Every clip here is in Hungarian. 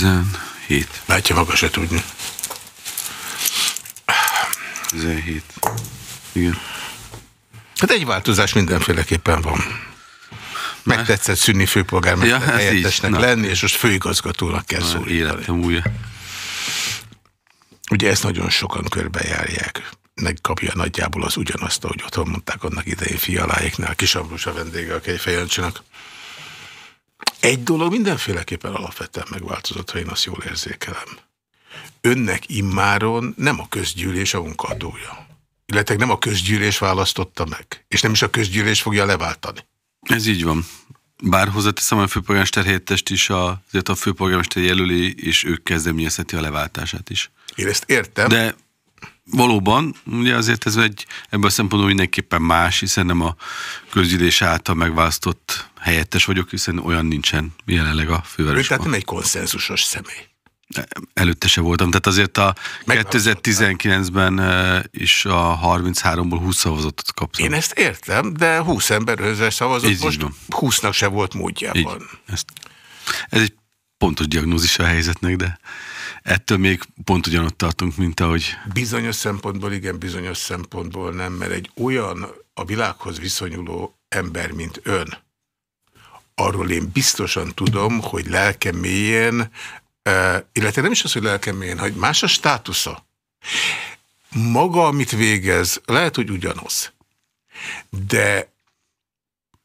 hanyadika van? 17. Látja, maga se tudni. 17. Igen. Hát egy változás mindenféleképpen van. Megtetszett szűnni főpolgármester Ja, helyettesnek így. Na. lenni, és most főigazgatónak kell Már szólítani. életem újja. Ugye ezt nagyon sokan körbejárják. Megkapja nagyjából az ugyanazt, ahogy otthon mondták annak idején fialáiknál, Kis Ambrus a vendége a Kejfejancsinak. Egy dolog mindenféleképpen alapvetően megváltozott, ha én azt jól érzékelem. Önnek immáron nem a közgyűlés a munkadója. Illetve nem a közgyűlés választotta meg, és nem is a közgyűlés fogja leváltani. Ez így van. Bár hozzáteszem, a főpolgármester helyettest is azért a főpolgármester jelöli, és ők kezdeményezheti a leváltását is. Én ezt értem. De valóban, ugye azért ez egy, ebből a szempontból mindenképpen más, hiszen nem a közgyűlés által megválasztott helyettes vagyok, hiszen olyan nincsen jelenleg a Ő fővárosban. tehát nem egy konszenzusos személy. Előtte se voltam. Tehát azért a Megválasztották. 2019-ben eh, is a 33-ból 20 szavazatot kaptam. Én ezt értem, de 20 ember őzre szavazott, Így most van. 20-nak se volt Így, módjában. ezt, ez egy pontos diagnózis a helyzetnek, de ettől még pont ugyanott tartunk, mint ahogy Bizonyos szempontból igen, bizonyos szempontból nem, mert egy olyan a világhoz viszonyuló ember, mint ön, arról én biztosan tudom, hogy lelke mélyén, illetve nem is az, hogy lelke mélyén, hogy más a státusza. Maga, amit végez, lehet, hogy ugyanaz. De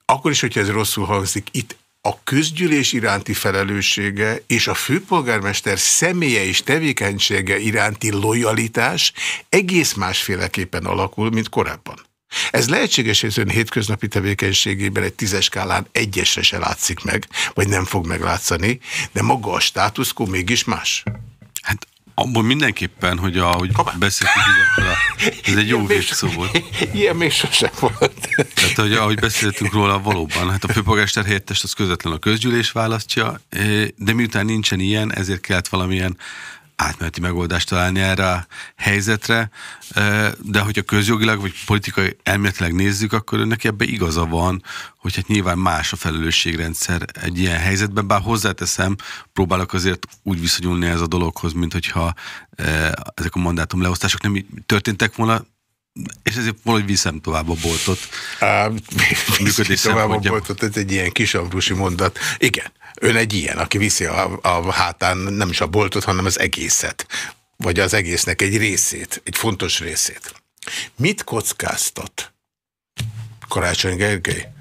akkor is, hogyha ez rosszul hangzik, itt a közgyűlés iránti felelőssége és a főpolgármester személye és tevékenysége iránti lojalitás egész másféleképpen alakul, mint korábban. Ez lehetséges, hogy az ön hétköznapi tevékenységében egy tízes skálán egyesre se látszik meg, vagy nem fog meglátszani, de maga a státuszkó mégis más. Abból mindenképpen, hogy ahogy Kapán. beszéltünk, ugye, ez egy jó végszó volt. Ilyen még sosem volt. Tehát, hogy ahogy beszéltünk róla, valóban, hát a főpolgármester helyettest az közvetlen a közgyűlés választja, eh, de miután nincsen ilyen, ezért kellett valamilyen átmeneti megoldást találni erre a helyzetre, de hogyha közjogilag vagy politikai elméletileg nézzük, akkor önnek ebbe igaza van, hogy hát nyilván más a felelősségrendszer egy ilyen helyzetben, bár hozzáteszem, próbálok azért úgy viszonyulni ez a dologhoz, mint hogyha ezek a mandátum leosztások nem így történtek volna, és ezért valahogy viszem tovább a boltot. Á, Működés tovább a boltot, ez egy ilyen kisambrusi mondat. Igen, ön egy ilyen, aki viszi a, a hátán nem is a boltot, hanem az egészet. Vagy az egésznek egy részét, egy fontos részét. Mit kockáztat Karácsony Gergely,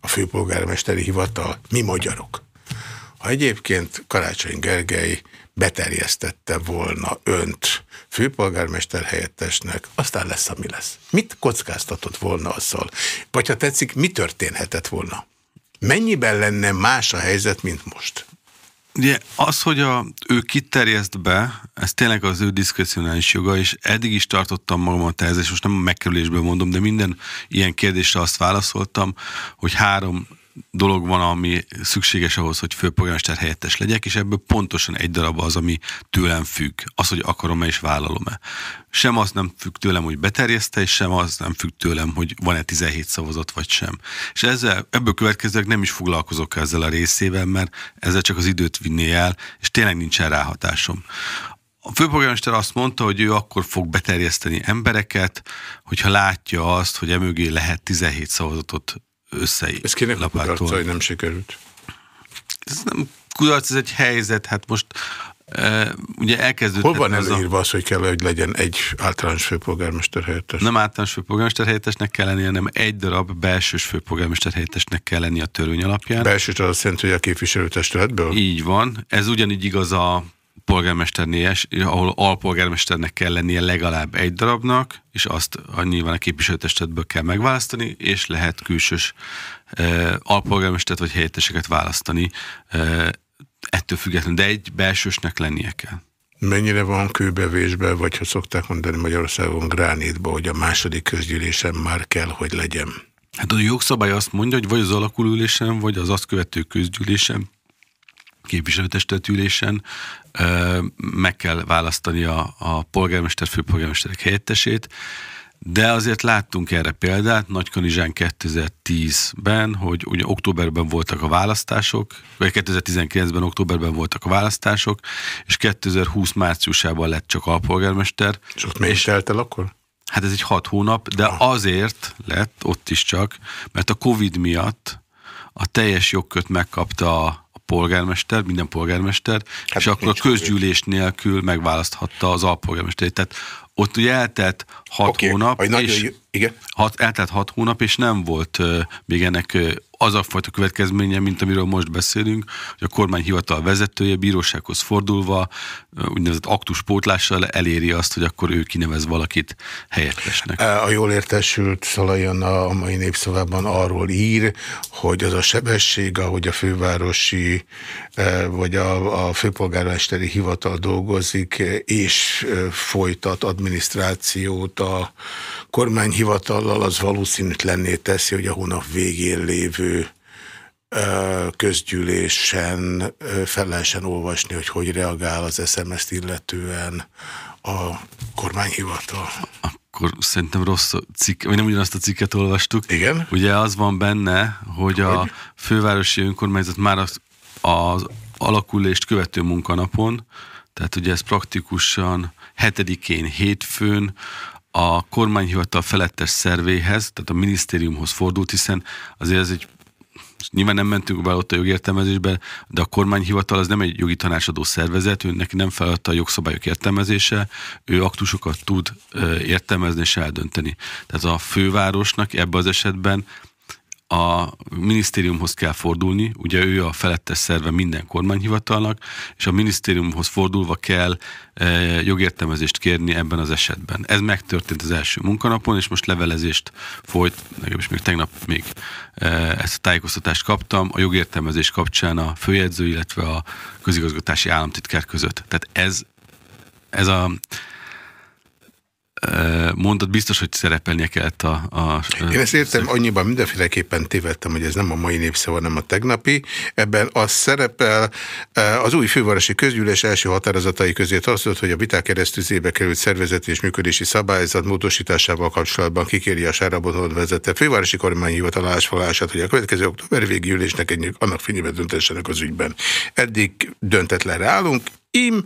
a főpolgármesteri hivatal, mi magyarok? Ha egyébként Karácsony Gergely beterjesztette volna önt főpolgármester helyettesnek, aztán lesz, ami lesz. Mit kockáztatott volna azzal? Vagy ha tetszik, mi történhetett volna? Mennyiben lenne más a helyzet, mint most? Ugye az, hogy a, ő kiterjeszt be, ez tényleg az ő diszkrecionális joga, és eddig is tartottam magamat ehhez, és most nem a megkerülésből mondom, de minden ilyen kérdésre azt válaszoltam, hogy három dolog van, ami szükséges ahhoz, hogy főpolgármester helyettes legyek, és ebből pontosan egy darab az, ami tőlem függ. Az, hogy akarom-e és vállalom-e. Sem az nem függ tőlem, hogy beterjeszte, és sem az nem függ tőlem, hogy van-e 17 szavazat, vagy sem. És ezzel, ebből következőleg nem is foglalkozok ezzel a részével, mert ezzel csak az időt vinné el, és tényleg nincsen ráhatásom. A főpolgármester azt mondta, hogy ő akkor fog beterjeszteni embereket, hogyha látja azt, hogy emögé lehet 17 szavazatot össze. Ez kinek a kudarca, hogy nem sikerült? Ez nem kudarc, ez egy helyzet, hát most e, ugye elkezdődött... Hol van ez a- az, hogy kell, hogy legyen egy általános főpolgármester helyettes? Nem általános főpolgármester helyettesnek kell lennie, hanem egy darab belsős főpolgármester helyettesnek kell lennie a törvény alapján. Belső az azt jelenti, hogy a képviselőtestületből? Így van. Ez ugyanígy igaz a polgármesternél, ahol alpolgármesternek kell lennie legalább egy darabnak, és azt nyilván a képviselőtestetből kell megválasztani, és lehet külsős e, alpolgármestert vagy helyetteseket választani e, ettől függetlenül, de egy belsősnek lennie kell. Mennyire van kőbevésbe, vagy ha szokták mondani Magyarországon gránítba, hogy a második közgyűlésen már kell, hogy legyen? Hát a jogszabály azt mondja, hogy vagy az alakulülésen, vagy az azt követő közgyűlésen, képviselőtestetülésen ö, meg kell választani a, a polgármester, főpolgármesterek helyettesét, De azért láttunk erre példát, Nagykanizsán 2010-ben, hogy ugye októberben voltak a választások, vagy 2019-ben októberben voltak a választások, és 2020 márciusában lett csak alpolgármester. És ott miért telt el akkor? Hát ez egy hat hónap, de ah. azért lett ott is csak, mert a Covid miatt a teljes jogköt megkapta a polgármester, minden polgármester, hát és akkor a közgyűlés nélkül megválaszthatta az alpolgármester. Tehát ott ugye eltelt hat okay. hónap, és nagyon, igen. Hat, eltelt hat hónap, és nem volt uh, még ennek uh, az a fajta következménye, mint amiről most beszélünk, hogy a kormányhivatal vezetője bírósághoz fordulva úgynevezett aktuspótlással eléri azt, hogy akkor ő kinevez valakit helyettesnek. A jól értesült Szalajon a mai népszavában arról ír, hogy az a sebesség, ahogy a fővárosi vagy a, a főpolgármesteri hivatal dolgozik, és folytat adminisztrációt a kormányhivatallal, az valószínűtlenné teszi, hogy a hónap végén lévő közgyűlésen fel lehessen olvasni, hogy hogy reagál az SMS-t illetően a kormányhivatal. Akkor szerintem rossz cikk, vagy nem ugyanazt a cikket olvastuk. Igen. Ugye az van benne, hogy, hogy? a fővárosi önkormányzat már az, az alakulést követő munkanapon, tehát ugye ez praktikusan hetedikén, hétfőn a kormányhivatal felettes szervéhez, tehát a minisztériumhoz fordult, hiszen azért ez egy Nyilván nem mentünk be ott a jogértelmezésbe, de a kormányhivatal az nem egy jogi tanácsadó szervezet, ő neki nem feladta a jogszabályok értelmezése, ő aktusokat tud értelmezni és eldönteni. Tehát a fővárosnak ebben az esetben a minisztériumhoz kell fordulni, ugye ő a felettes szerve minden kormányhivatalnak, és a minisztériumhoz fordulva kell e, jogértelmezést kérni ebben az esetben. Ez megtörtént az első munkanapon, és most levelezést folyt, legalábbis még tegnap még e, ezt a tájékoztatást kaptam, a jogértelmezés kapcsán a főjegyző, illetve a közigazgatási államtitkár között. Tehát ez, ez a mondat biztos, hogy szerepelnie kellett a... a Én ezt értem, annyiban mindenféleképpen tévedtem, hogy ez nem a mai népszava, hanem a tegnapi. Ebben az szerepel, az új fővárosi közgyűlés első határozatai közé tartozott, hogy a viták keresztüzébe került szervezeti és működési szabályzat módosításával kapcsolatban kikéri a Sárabonod vezette fővárosi kormányhivatal állásfoglalását, hogy a következő október végi ülésnek egy, annak fényében döntessenek az ügyben. Eddig döntetlenre állunk, im,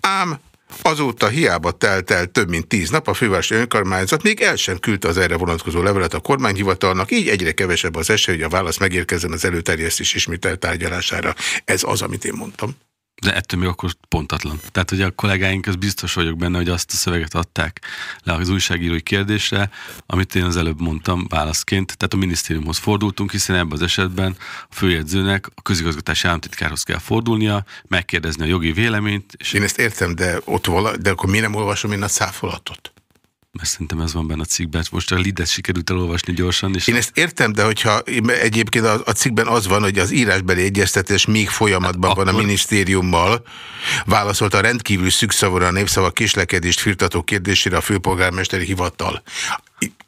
ám Azóta hiába telt el több mint tíz nap, a fővárosi önkormányzat még el sem küldte az erre vonatkozó levelet a kormányhivatalnak, így egyre kevesebb az esély, hogy a válasz megérkezzen az előterjesztés ismételt tárgyalására. Ez az, amit én mondtam. De ettől még akkor pontatlan. Tehát, hogy a kollégáink, az biztos vagyok benne, hogy azt a szöveget adták le az újságírói kérdésre, amit én az előbb mondtam válaszként. Tehát a minisztériumhoz fordultunk, hiszen ebben az esetben a főjegyzőnek a közigazgatási államtitkárhoz kell fordulnia, megkérdezni a jogi véleményt. És én ezt értem, de ott vala, de akkor mi nem olvasom én a száfolatot? Mert szerintem ez van benne a cikkben. Most a lidet sikerült elolvasni gyorsan. És Én ezt értem, de hogyha egyébként a, a cikkben az van, hogy az írásbeli egyeztetés még folyamatban hát van akkor... a minisztériummal, válaszolta a rendkívül szükszavúra a népszava késlekedést firtató kérdésére a főpolgármesteri hivatal.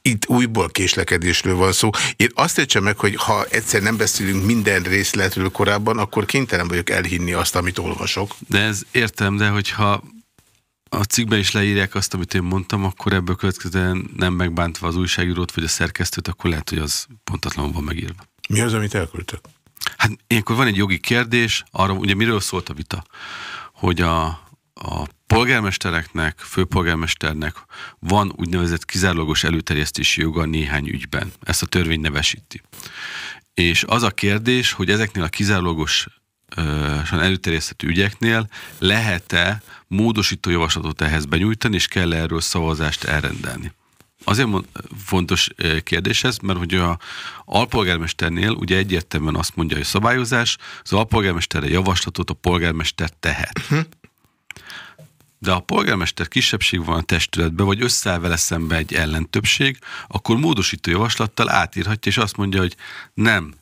Itt újból késlekedésről van szó. Én azt értsem meg, hogy ha egyszer nem beszélünk minden részletről korábban, akkor kénytelen vagyok elhinni azt, amit olvasok. De ez értem, de hogyha a cikkben is leírják azt, amit én mondtam, akkor ebből következően nem megbántva az újságírót vagy a szerkesztőt, akkor lehet, hogy az pontatlanul van megírva. Mi az, amit elküldtek? Hát ilyenkor van egy jogi kérdés, arra ugye miről szólt a vita, hogy a, a polgármestereknek, főpolgármesternek van úgynevezett kizárólagos előterjesztési joga néhány ügyben. Ezt a törvény nevesíti. És az a kérdés, hogy ezeknél a kizárólagos előterjesztett ügyeknél lehet-e módosító javaslatot ehhez benyújtani, és kell erről szavazást elrendelni. Azért fontos kérdés ez, mert hogy a alpolgármesternél ugye egyértelműen azt mondja, hogy a szabályozás, az alpolgármesterre javaslatot a polgármester tehet. Uh-huh. De a polgármester kisebbség van a testületben, vagy összeáll vele szembe egy ellentöbbség, akkor módosító javaslattal átírhatja, és azt mondja, hogy nem,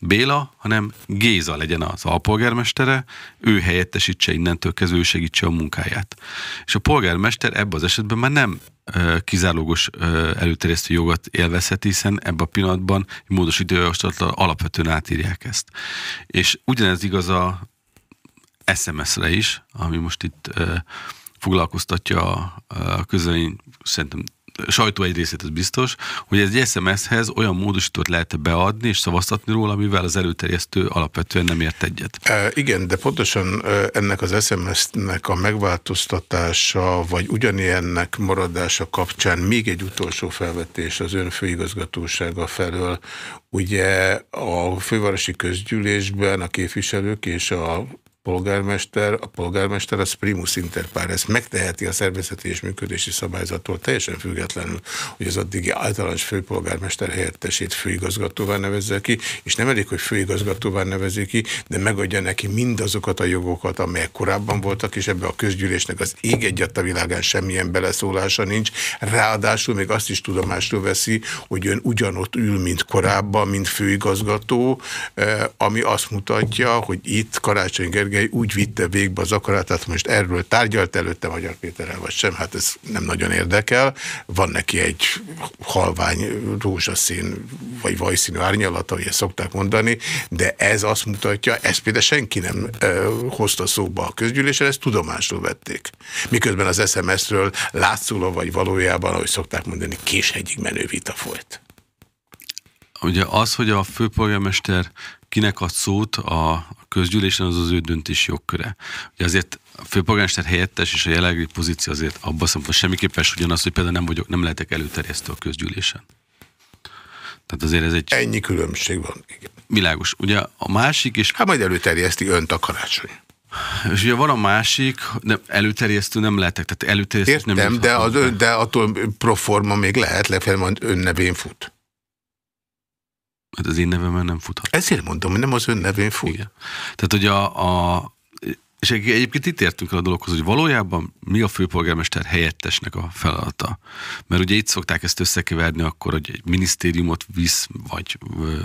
Béla, hanem Géza legyen az alpolgármestere, ő helyettesítse innentől kezdve, ő segítse a munkáját. És a polgármester ebben az esetben már nem kizárólagos előterjesztő jogot élvezheti, hiszen ebben a pillanatban egy módosító javaslattal alapvetően átírják ezt. És ugyanez igaz a SMS-re is, ami most itt foglalkoztatja a, közölény szerintem sajtó egy részét az biztos, hogy ez egy SMS-hez olyan módosítót lehet beadni és szavaztatni róla, amivel az előterjesztő alapvetően nem ért egyet. E, igen, de pontosan ennek az SMS-nek a megváltoztatása, vagy ugyanilyennek maradása kapcsán még egy utolsó felvetés az ön főigazgatósága felől. Ugye a fővárosi közgyűlésben a képviselők és a polgármester, a polgármester az primus inter pares megteheti a szervezeti és működési szabályzattól teljesen függetlenül, hogy az addigi általános főpolgármester helyettesét főigazgatóvá nevezze ki, és nem elég, hogy főigazgatóvá nevezi ki, de megadja neki mindazokat a jogokat, amelyek korábban voltak, és ebbe a közgyűlésnek az ég egyat a világán semmilyen beleszólása nincs. Ráadásul még azt is tudomásul veszi, hogy ön ugyanott ül, mint korábban, mint főigazgató, eh, ami azt mutatja, hogy itt Karácsony Gergely Gergely úgy vitte végbe az akaratát, most erről tárgyalt előtte Magyar Péterrel, vagy sem, hát ez nem nagyon érdekel. Van neki egy halvány rózsaszín, vagy vajszínű árnyalata, ezt szokták mondani, de ez azt mutatja, ezt például senki nem e, hozta szóba a közgyűlésen, ezt tudomásul vették. Miközben az SMS-ről látszólag, vagy valójában, ahogy szokták mondani, késhegyig menő vita folyt. Ugye az, hogy a főpolgármester kinek ad szót a közgyűlésen, az az ő döntés jogköre. Ugye azért a főpolgármester helyettes és a jelenlegi pozíció azért abban szempontból semmiképpen ugyanaz, hogy például nem, vagyok, nem lehetek előterjesztő a közgyűlésen. Tehát azért ez egy... Ennyi különbség van. Igen. Világos. Ugye a másik is... Hát majd előterjeszti önt a karácsony. És ugye van a másik, de előterjesztő nem lehetek, tehát előterjesztő Értem, nem de, az ön, de attól proforma még lehet, lefelé majd ön nevén fut. Hát az én nevemen nem futhat. Ezért mondom, hogy nem az ön nevén fut. Igen. Tehát, hogy a, a és egyébként itt értünk el a dologhoz, hogy valójában mi a főpolgármester helyettesnek a feladata. Mert ugye itt szokták ezt összekeverni akkor, hogy egy minisztériumot visz, vagy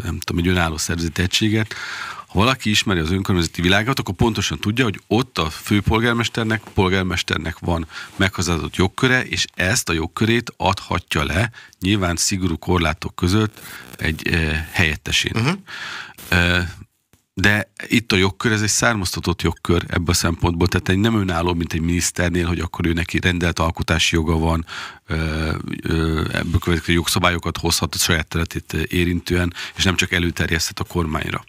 nem tudom, egy önálló szervezeti egységet, ha valaki ismeri az önkormányzati világot, akkor pontosan tudja, hogy ott a főpolgármesternek, polgármesternek van meghazározott jogköre, és ezt a jogkörét adhatja le, nyilván szigorú korlátok között egy e, helyettesén. Uh-huh. E, de itt a jogkör, ez egy származtatott jogkör ebből a szempontból, tehát egy nem önálló, mint egy miniszternél, hogy akkor ő neki rendelt alkotási joga van, ebből következő jogszabályokat hozhat a saját területét érintően, és nem csak előterjeszthet a kormányra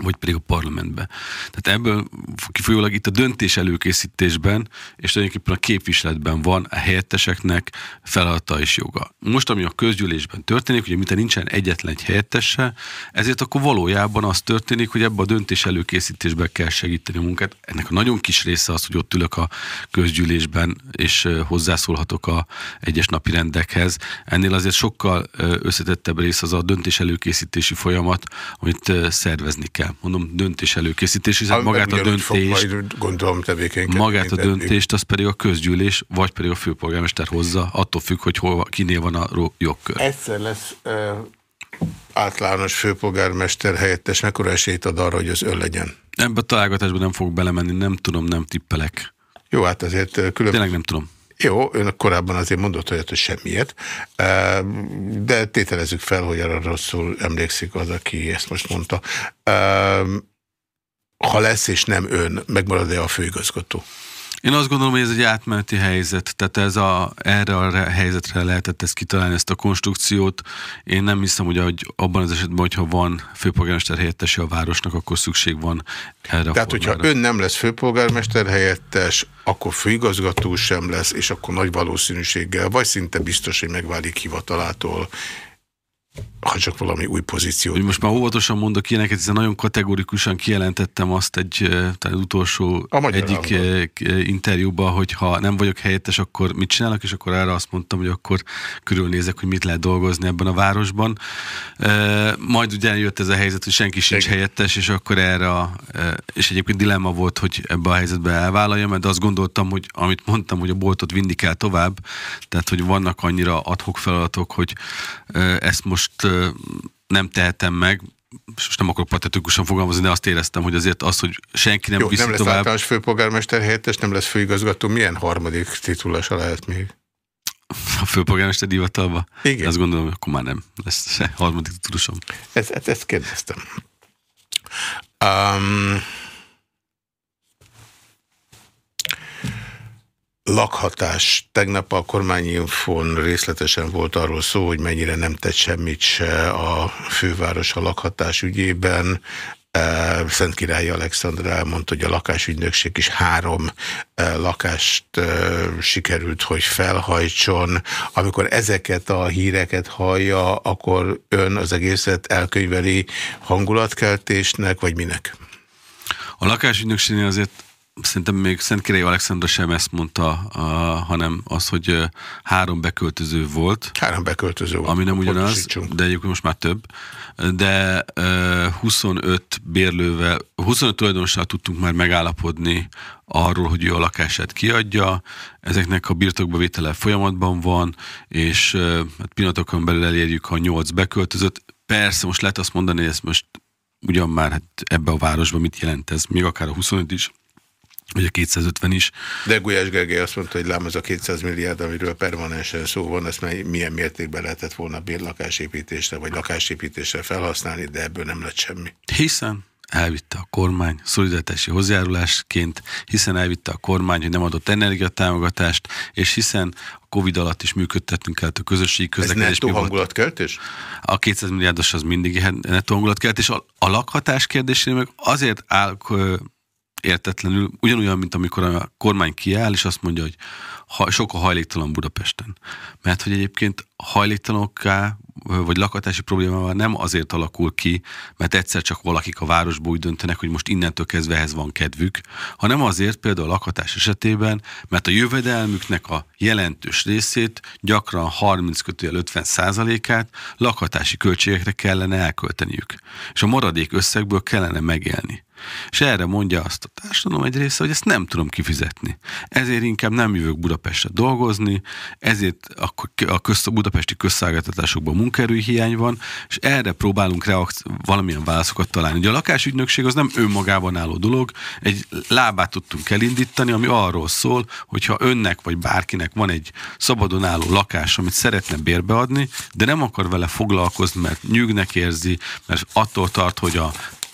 vagy pedig a parlamentbe. Tehát ebből kifolyólag itt a döntés előkészítésben és tulajdonképpen a képviseletben van a helyetteseknek feladata és joga. Most, ami a közgyűlésben történik, ugye mintha nincsen egyetlen egy helyettese, ezért akkor valójában az történik, hogy ebbe a döntés előkészítésben kell segíteni a munkát. Ennek a nagyon kis része az, hogy ott ülök a közgyűlésben, és hozzászólhatok a egyes napi rendekhez. Ennél azért sokkal összetettebb rész az a döntés előkészítési folyamat, amit szervezni kell kell. Mondom, döntés előkészítés, hiszen ha, magát a döntést, gondolom magát a döntést, az pedig a közgyűlés, vagy pedig a főpolgármester hozza, attól függ, hogy hol, kinél van a jogkör. Egyszer lesz uh, általános főpolgármester helyettes, mekkora esélyt ad arra, hogy az ön legyen? Ebbe a találgatásba nem fogok belemenni, nem tudom, nem tippelek. Jó, hát azért különböző... Tényleg nem tudom. Jó, ön korábban azért mondott hogy hogy semmiért, de tételezzük fel, hogy arra rosszul emlékszik az, aki ezt most mondta. Ha lesz és nem ön, megmarad-e a főigazgató? Én azt gondolom, hogy ez egy átmeneti helyzet, tehát ez a, erre a helyzetre lehetett ezt kitalálni, ezt a konstrukciót. Én nem hiszem, hogy, hogy abban az esetben, hogyha van főpolgármester helyettesi a városnak, akkor szükség van erre Tehát, hogyha ön nem lesz főpolgármester helyettes, akkor főigazgató sem lesz, és akkor nagy valószínűséggel, vagy szinte biztos, hogy megválik hivatalától, ha csak valami új pozíció. Hogy most már óvatosan mondok ilyeneket, hiszen nagyon kategorikusan kijelentettem azt egy talán utolsó egyik interjúban, hogy ha nem vagyok helyettes, akkor mit csinálok, és akkor erre azt mondtam, hogy akkor körülnézek, hogy mit lehet dolgozni ebben a városban. Majd ugye jött ez a helyzet, hogy senki sincs Igen. helyettes, és akkor erre, a, és egyébként dilemma volt, hogy ebbe a helyzetbe elvállaljam, mert azt gondoltam, hogy amit mondtam, hogy a boltot vinni kell tovább, tehát hogy vannak annyira adhok feladatok, hogy ezt most nem tehetem meg, és nem akarok patetikusan fogalmazni, de azt éreztem, hogy azért az, hogy senki nem Jó, viszi nem lesz tovább... általános főpolgármester helyettes, nem lesz főigazgató, milyen harmadik titulása lehet még? A főpolgármester divatalba? Igen. Azt gondolom, hogy akkor már nem lesz se harmadik titulusom. Ez, ezt, ezt kérdeztem. Um, lakhatás. Tegnap a kormányinfon részletesen volt arról szó, hogy mennyire nem tett semmit se a főváros a lakhatás ügyében. Szent Király Alexandra elmondta, hogy a lakásügynökség is három lakást sikerült, hogy felhajtson. Amikor ezeket a híreket hallja, akkor ön az egészet elkönyveli hangulatkeltésnek, vagy minek? A lakásügynökségnél azért szerintem még Szent Király Alexandra sem ezt mondta, a, hanem az, hogy három beköltöző volt. Három beköltöző volt. Ami nem ugyanaz, de egyébként most már több. De uh, 25 bérlővel, 25 tulajdonossal tudtunk már megállapodni arról, hogy ő a lakását kiadja. Ezeknek a birtokba vétele folyamatban van, és uh, pillanatokon belül elérjük a 8 beköltözött. Persze, most lehet azt mondani, hogy ez most ugyan már hát ebbe a városban mit jelent ez, még akár a 25 is, vagy a 250 is. De Gulyás Gergely azt mondta, hogy lám az a 200 milliárd, amiről permanensen szó van, azt milyen mértékben lehetett volna bérlakásépítésre, vagy lakásépítésre felhasználni, de ebből nem lett semmi. Hiszen elvitte a kormány szolidaritási hozzájárulásként, hiszen elvitte a kormány, hogy nem adott energiatámogatást, és hiszen a Covid alatt is működtettünk el a közösségi közlekedés. Ez nettó hangulatkeltés? A 200 milliárdos az mindig nettó hangulatkeltés. A, a lakhatás kérdésére meg azért áll értetlenül, ugyanolyan, mint amikor a kormány kiáll, és azt mondja, hogy ha, sok a hajléktalan Budapesten. Mert hogy egyébként hajléktalanokká vagy lakhatási problémával nem azért alakul ki, mert egyszer csak valakik a városból úgy döntenek, hogy most innentől kezdve ehhez van kedvük, hanem azért például a lakhatás esetében, mert a jövedelmüknek a jelentős részét, gyakran 30 kötőjel 50 százalékát lakhatási költségekre kellene elkölteniük. És a maradék összegből kellene megélni. És erre mondja azt a társadalom egy része, hogy ezt nem tudom kifizetni. Ezért inkább nem jövök Budapestre dolgozni, ezért a, budapesti közszállgatásokban munkaerőhiány van, és erre próbálunk reakci- valamilyen válaszokat találni. Ugye a lakásügynökség az nem önmagában álló dolog, egy lábát tudtunk elindítani, ami arról szól, hogyha önnek vagy bárkinek van egy szabadon álló lakás, amit szeretne bérbeadni, de nem akar vele foglalkozni, mert nyűgnek érzi, mert attól tart, hogy a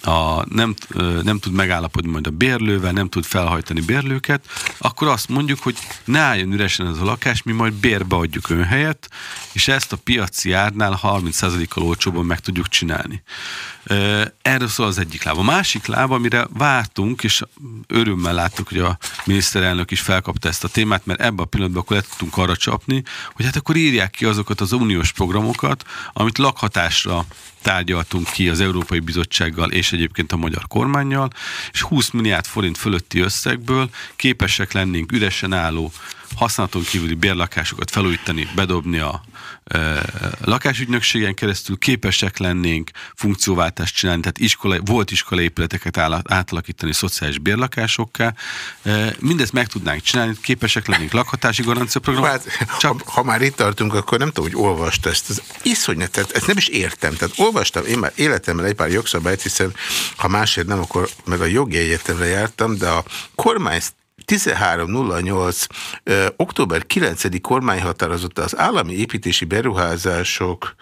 a, nem, nem tud megállapodni majd a bérlővel, nem tud felhajtani bérlőket, akkor azt mondjuk, hogy ne álljon üresen ez a lakás, mi majd bérbe adjuk ön helyett, és ezt a piaci árnál 30%-kal olcsóban meg tudjuk csinálni. Erről szól az egyik lába. A másik lába, amire vártunk, és örömmel láttuk, hogy a miniszterelnök is felkapta ezt a témát, mert ebben a pillanatban akkor le tudtunk arra csapni, hogy hát akkor írják ki azokat az uniós programokat, amit lakhatásra tárgyaltunk ki az Európai Bizottsággal és egyébként a magyar kormányjal, és 20 milliárd forint fölötti összegből képesek lennénk üresen álló használaton kívüli bérlakásokat felújítani, bedobni a lakásügynökségen keresztül képesek lennénk funkcióváltást csinálni, tehát iskola, volt iskolai épületeket átalakítani szociális bérlakásokká. Mindezt meg tudnánk csinálni, képesek lennénk lakhatási garancia programot. Hát, csak... ha, ha, már itt tartunk, akkor nem tudom, hogy olvast ezt. Ez iszonyat, tehát ezt nem is értem. Tehát olvastam én már életemben egy pár jogszabályt, hiszen ha másért nem, akkor meg a jogi egyetemre jártam, de a kormány 1308. október 9. kormányhatározata az állami építési beruházások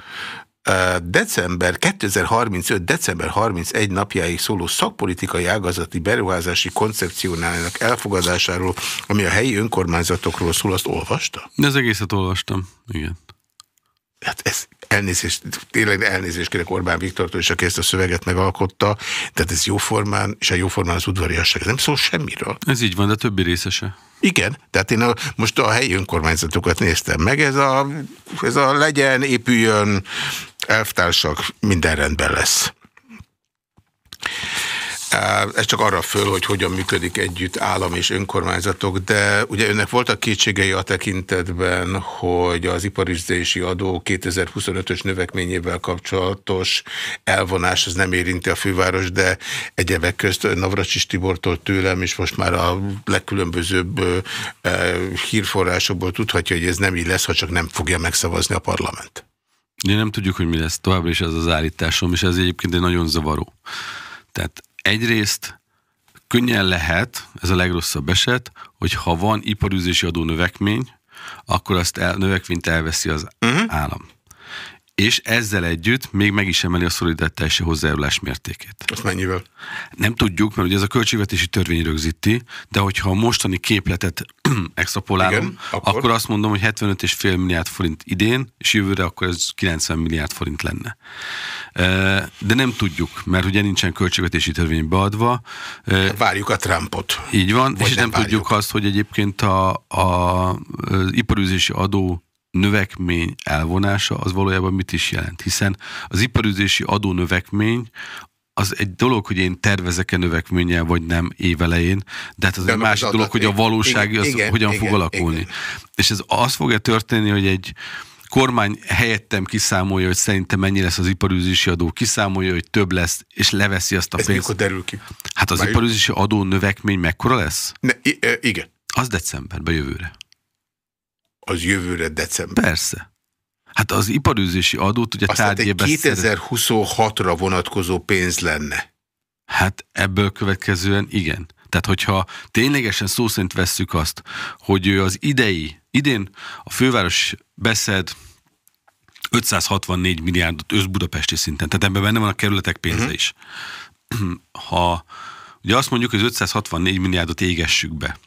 december 2035. december 31 napjáig szóló szakpolitikai ágazati beruházási koncepcionálának elfogadásáról, ami a helyi önkormányzatokról szól, azt olvasta? De az egészet olvastam, igen. Hát ez elnézést, tényleg elnézést kérek Orbán Viktortól is, aki ezt a szöveget megalkotta, tehát ez jóformán, és a jóformán az udvariasság, ez nem szól semmiről. Ez így van, de többi részese. Igen, tehát én a, most a helyi önkormányzatokat néztem meg, ez a, ez a legyen, épüljön, elvtársak, minden rendben lesz. Ez csak arra föl, hogy hogyan működik együtt állam és önkormányzatok, de ugye önnek voltak kétségei a tekintetben, hogy az iparizési adó 2025-ös növekményével kapcsolatos elvonás az nem érinti a főváros, de egyebek közt Navracsis Tibortól tőlem, és most már a legkülönbözőbb hírforrásokból tudhatja, hogy ez nem így lesz, ha csak nem fogja megszavazni a parlament. De nem tudjuk, hogy mi lesz továbbra is ez az állításom, és ez egyébként egy nagyon zavaró. Tehát egyrészt könnyen lehet, ez a legrosszabb eset, hogy ha van iparűzési adó növekmény, akkor azt el, növekményt elveszi az uh-huh. állam. És ezzel együtt még meg is emeli a szolidaritási hozzájárulás mértékét. Azt mennyivel? Nem tudjuk, mert ugye ez a költségvetési törvény rögzíti, de hogyha a mostani képletet extrapolálom, Igen, akkor? akkor azt mondom, hogy 75,5 milliárd forint idén, és jövőre akkor ez 90 milliárd forint lenne. De nem tudjuk, mert ugye nincsen költségvetési törvény beadva. Várjuk a Trumpot. Így van, Vagy és nem, nem tudjuk azt, hogy egyébként a, a, az iparűzési adó növekmény elvonása az valójában mit is jelent? Hiszen az iparüzési adó növekmény az egy dolog, hogy én tervezek-e növekménnyel, vagy nem évelején, de hát az de egy másik dolog, hogy a valóság igen, az igen, hogyan igen, fog alakulni. Igen. És ez az fog-e történni, hogy egy kormány helyettem kiszámolja, hogy szerintem mennyi lesz az iparüzési adó, kiszámolja, hogy több lesz, és leveszi azt a pénzt. Ez mikor derül ki? Hát az iparüzési adó növekmény mekkora lesz? Ne, igen. Az decemberben jövőre az jövőre december. Persze. Hát az iparűzési adót ugye tárgyébe... 2026-ra vonatkozó pénz lenne. Hát ebből következően igen. Tehát, hogyha ténylegesen szó szerint vesszük azt, hogy ő az idei, idén a főváros beszed 564 milliárdot össz-budapesti szinten, tehát ebben benne van a kerületek pénze uh-huh. is. Ha ugye azt mondjuk, hogy 564 milliárdot égessük be,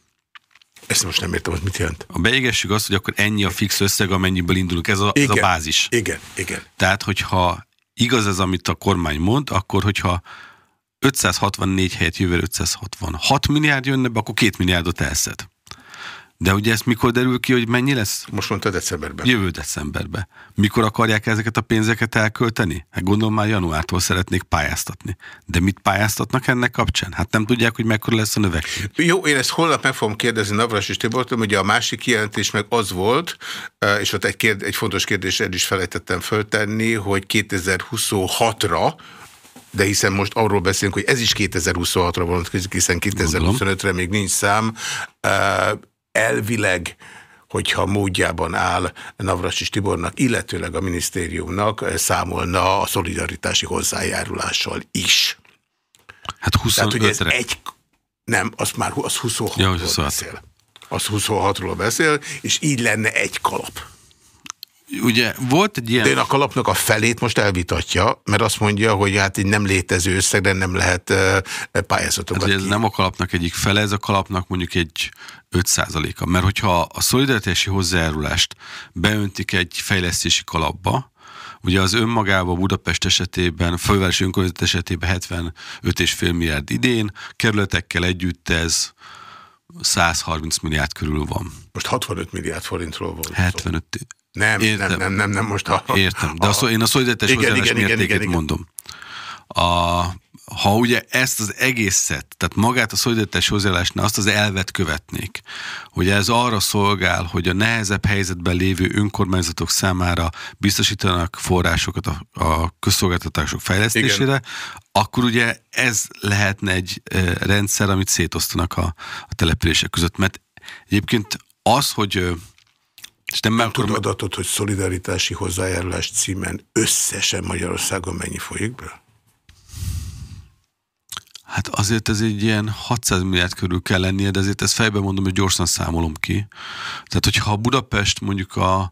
ezt most nem értem, hogy mit jelent. A beégessük azt, hogy akkor ennyi a fix összeg, amennyiből indulunk. Ez a, igen, ez a bázis. Igen, igen. Tehát, hogyha igaz ez, amit a kormány mond, akkor hogyha 564 helyett jövő 566 milliárd jönne be, akkor 2 milliárdot elszed. De ugye ezt mikor derül ki, hogy mennyi lesz? Most mondta decemberben. Jövő decemberben. Mikor akarják ezeket a pénzeket elkölteni? Hát gondolom már januártól szeretnék pályáztatni. De mit pályáztatnak ennek kapcsán? Hát nem tudják, hogy mekkora lesz a növekmény. Jó, én ezt holnap meg fogom kérdezni Navras és Tibortól, ugye a másik kijelentés meg az volt, eh, és ott egy, kérd, egy fontos kérdés el is felejtettem föltenni, hogy 2026-ra de hiszen most arról beszélünk, hogy ez is 2026-ra vonatkozik, hiszen 2025-re még nincs szám. Eh, elvileg hogyha módjában áll Navracsis Tibornak, illetőleg a minisztériumnak számolna a szolidaritási hozzájárulással is. Hát 25 Tehát, egy, Nem, az már az 26-ról ja, beszél. Az 26-ról beszél, és így lenne egy kalap. Ugye volt egy ilyen... De én a kalapnak a felét most elvitatja, mert azt mondja, hogy hát egy nem létező összegre nem lehet pályázatokat hát, ez nem a kalapnak egyik fele, ez a kalapnak mondjuk egy 5%-a. Mert hogyha a szolidaritási hozzájárulást beöntik egy fejlesztési kalapba, Ugye az önmagában Budapest esetében, fővárosi önkormányzat esetében 75,5 milliárd idén, kerületekkel együtt ez 130 milliárd körül van. Most 65 milliárd forintról van. 75. Nem, Értem. nem, nem, nem, nem, most a... Értem, de a, a, én a szolidaritás hozzáállás mértékét igen, igen, mondom. A, ha ugye ezt az egészet, tehát magát a szolidaritás hozzáállásnál azt az elvet követnék, hogy ez arra szolgál, hogy a nehezebb helyzetben lévő önkormányzatok számára biztosítanak forrásokat a, a közszolgáltatások fejlesztésére, Igen. akkor ugye ez lehetne egy rendszer, amit szétosztanak a, a települések között. Mert egyébként az, hogy és nem, nem tud adatot, hogy szolidaritási hozzájárulás címen összesen Magyarországon mennyi folyik be? Hát azért ez egy ilyen 600 milliárd körül kell lennie, de azért ezt fejben mondom, hogy gyorsan számolom ki. Tehát, hogyha a Budapest mondjuk a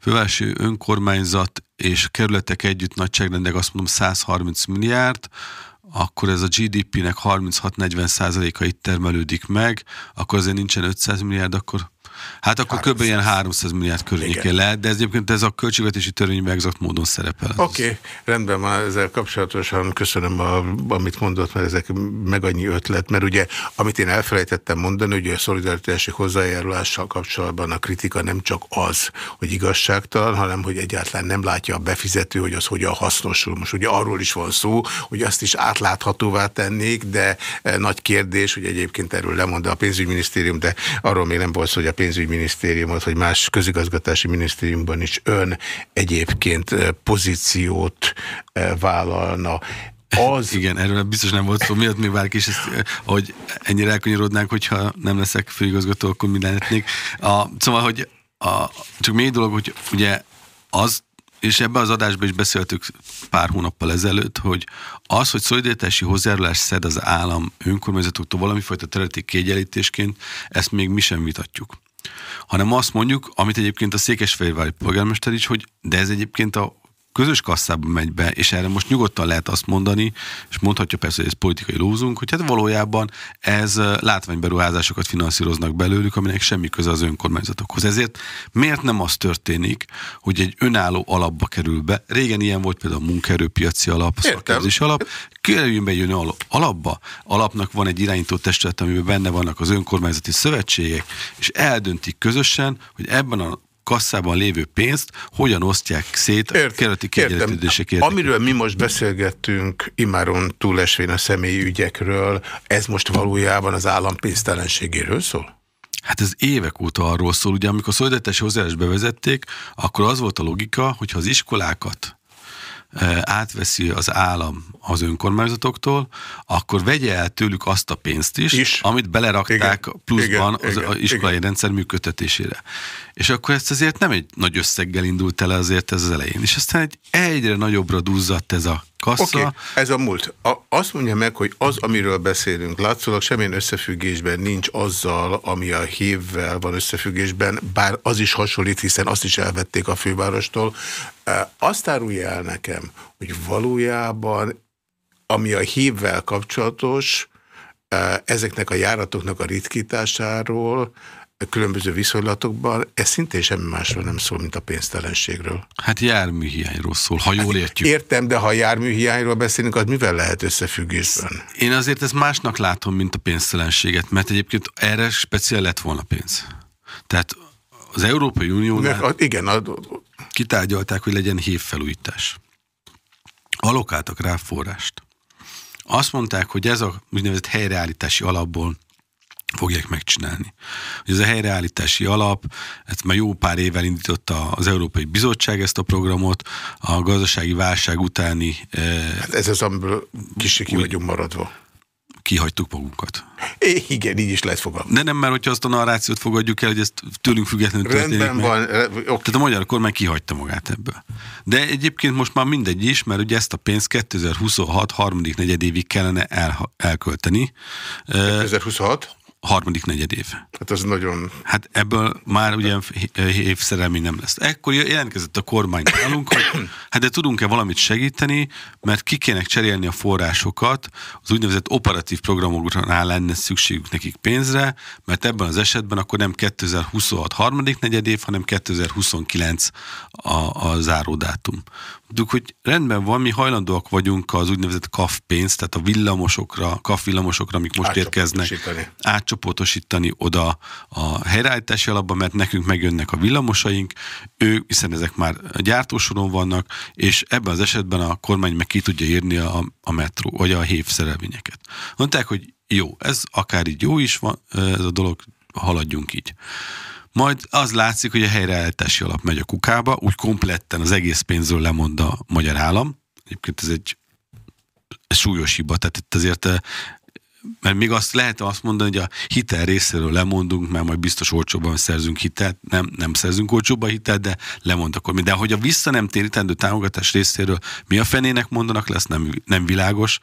fővárosi önkormányzat és kerületek együtt nagyságrendek azt mondom 130 milliárd, akkor ez a GDP-nek 36-40 százaléka itt termelődik meg, akkor azért nincsen 500 milliárd, akkor Hát akkor kb. ilyen 300 milliárd környékén lehet, de ez egyébként ez a költségvetési törvényben exakt módon szerepel. Oké, okay, rendben van ezzel kapcsolatosan, köszönöm, a, amit mondott, mert ezek meg annyi ötlet, mert ugye, amit én elfelejtettem mondani, hogy a szolidaritási hozzájárulással kapcsolatban a kritika nem csak az, hogy igazságtalan, hanem hogy egyáltalán nem látja a befizető, hogy az hogyan hasznosul. Most ugye arról is van szó, hogy azt is átláthatóvá tennék, de eh, nagy kérdés, hogy egyébként erről lemond a pénzügyminisztérium, de arról még nem volt szó, hogy a pénz pénzügyminisztériumot, vagy más közigazgatási minisztériumban is ön egyébként eh, pozíciót eh, vállalna. Az... Igen, erről biztos nem volt szó. Miatt még bárki is, ezt, eh, hogy ennyire elkanyarodnánk, hogyha nem leszek főigazgató, akkor mi lehetnék. A, szóval, hogy a, csak még dolog, hogy ugye az és ebben az adásban is beszéltük pár hónappal ezelőtt, hogy az, hogy szolidaritási hozzájárulás szed az állam önkormányzatoktól valamifajta területi kiegyenlítésként, ezt még mi sem vitatjuk hanem azt mondjuk, amit egyébként a Székesfehérvári polgármester is, hogy de ez egyébként a közös kasszába megy be, és erre most nyugodtan lehet azt mondani, és mondhatja persze, hogy ez politikai lózunk, hogy hát valójában ez látványberuházásokat finanszíroznak belőlük, aminek semmi köze az önkormányzatokhoz. Ezért miért nem az történik, hogy egy önálló alapba kerül be? Régen ilyen volt például a munkaerőpiaci alap, szakképzés alap, kerüljön be egy alapba. Alapnak van egy irányító testület, amiben benne vannak az önkormányzati szövetségek, és eldöntik közösen, hogy ebben a kasszában lévő pénzt hogyan osztják szét Ért, a kerületi kiegyenlítődések Amiről mi most beszélgettünk, imáron túlesvén a személyi ügyekről, ez most valójában az állam pénztelenségéről szól? Hát ez évek óta arról szól, ugye amikor a szolidaritási hozzáállást bevezették, akkor az volt a logika, hogyha az iskolákat átveszi az állam az önkormányzatoktól, akkor vegye el tőlük azt a pénzt is, is. amit belerakták igen, pluszban igen, az igen, iskolai igen. rendszer működtetésére. És akkor ezt azért nem egy nagy összeggel indult el azért ez az elején. És aztán egy egyre nagyobbra duzzadt ez a kassa. Okay, ez a múlt. A, azt mondja meg, hogy az, amiről beszélünk, látszólag semmilyen összefüggésben nincs azzal, ami a hívvel van összefüggésben, bár az is hasonlít, hiszen azt is elvették a fővárostól. Azt árulja el nekem, hogy valójában, ami a hívvel kapcsolatos, ezeknek a járatoknak a ritkításáról, különböző viszonylatokban, ez szintén semmi másról nem szól, mint a pénztelenségről. Hát járműhiányról szól, ha jól hát értjük. Értem, de ha járműhiányról beszélünk, az mivel lehet összefüggésben? Én azért ezt másnak látom, mint a pénztelenséget, mert egyébként erre speciál lett volna pénz. Tehát az Európai Unió igen, a... kitárgyalták, hogy legyen hívfelújítás. Alokáltak rá forrást. Azt mondták, hogy ez a úgynevezett helyreállítási alapból fogják megcsinálni. Ez a helyreállítási alap, ezt már jó pár évvel indította az Európai Bizottság ezt a programot, a gazdasági válság utáni... Eh, hát ez az, amiből kicsit ki vagyunk maradva. Kihagytuk magunkat. É, igen, így is lehet fogalmazni. De nem, mert hogyha azt a narrációt fogadjuk el, hogy ezt tőlünk függetlenül történik Rendben van. Re, okay. Tehát a magyar kormány kihagyta magát ebből. De egyébként most már mindegy is, mert ugye ezt a pénzt 2026 harmadik negyedévig kellene el, elkölteni. 2026? Harmadik negyed év. Hát az nagyon... Hát ebből már ugye évszerelmi nem lesz. Ekkor jelentkezett a kormány nálunk, hogy hát de tudunk-e valamit segíteni, mert ki kéne cserélni a forrásokat, az úgynevezett operatív programoknál lenne szükségük nekik pénzre, mert ebben az esetben akkor nem 2026 harmadik negyed év, hanem 2029 a, a záródátum hogy rendben van, mi hajlandóak vagyunk az úgynevezett KAF pénzt, tehát a villamosokra, KAF villamosokra, amik most érkeznek, átcsoportosítani oda a helyreállítási alapba, mert nekünk megjönnek a villamosaink, ő, hiszen ezek már gyártósoron vannak, és ebben az esetben a kormány meg ki tudja írni a, a metró, vagy a hév szerelvényeket. Mondták, hogy jó, ez akár így jó is van, ez a dolog, haladjunk így. Majd az látszik, hogy a helyreállítási alap megy a kukába, úgy kompletten az egész pénzről lemond a magyar állam. Egyébként ez egy súlyos hiba, tehát itt azért eh, mert még azt lehet azt mondani, hogy a hitel részéről lemondunk, mert majd biztos olcsóban szerzünk hitelt, nem, nem szerzünk olcsóban hitelt, de lemond akkor mi. De hogy a vissza nem térítendő támogatás részéről mi a fenének mondanak, lesz nem, nem világos,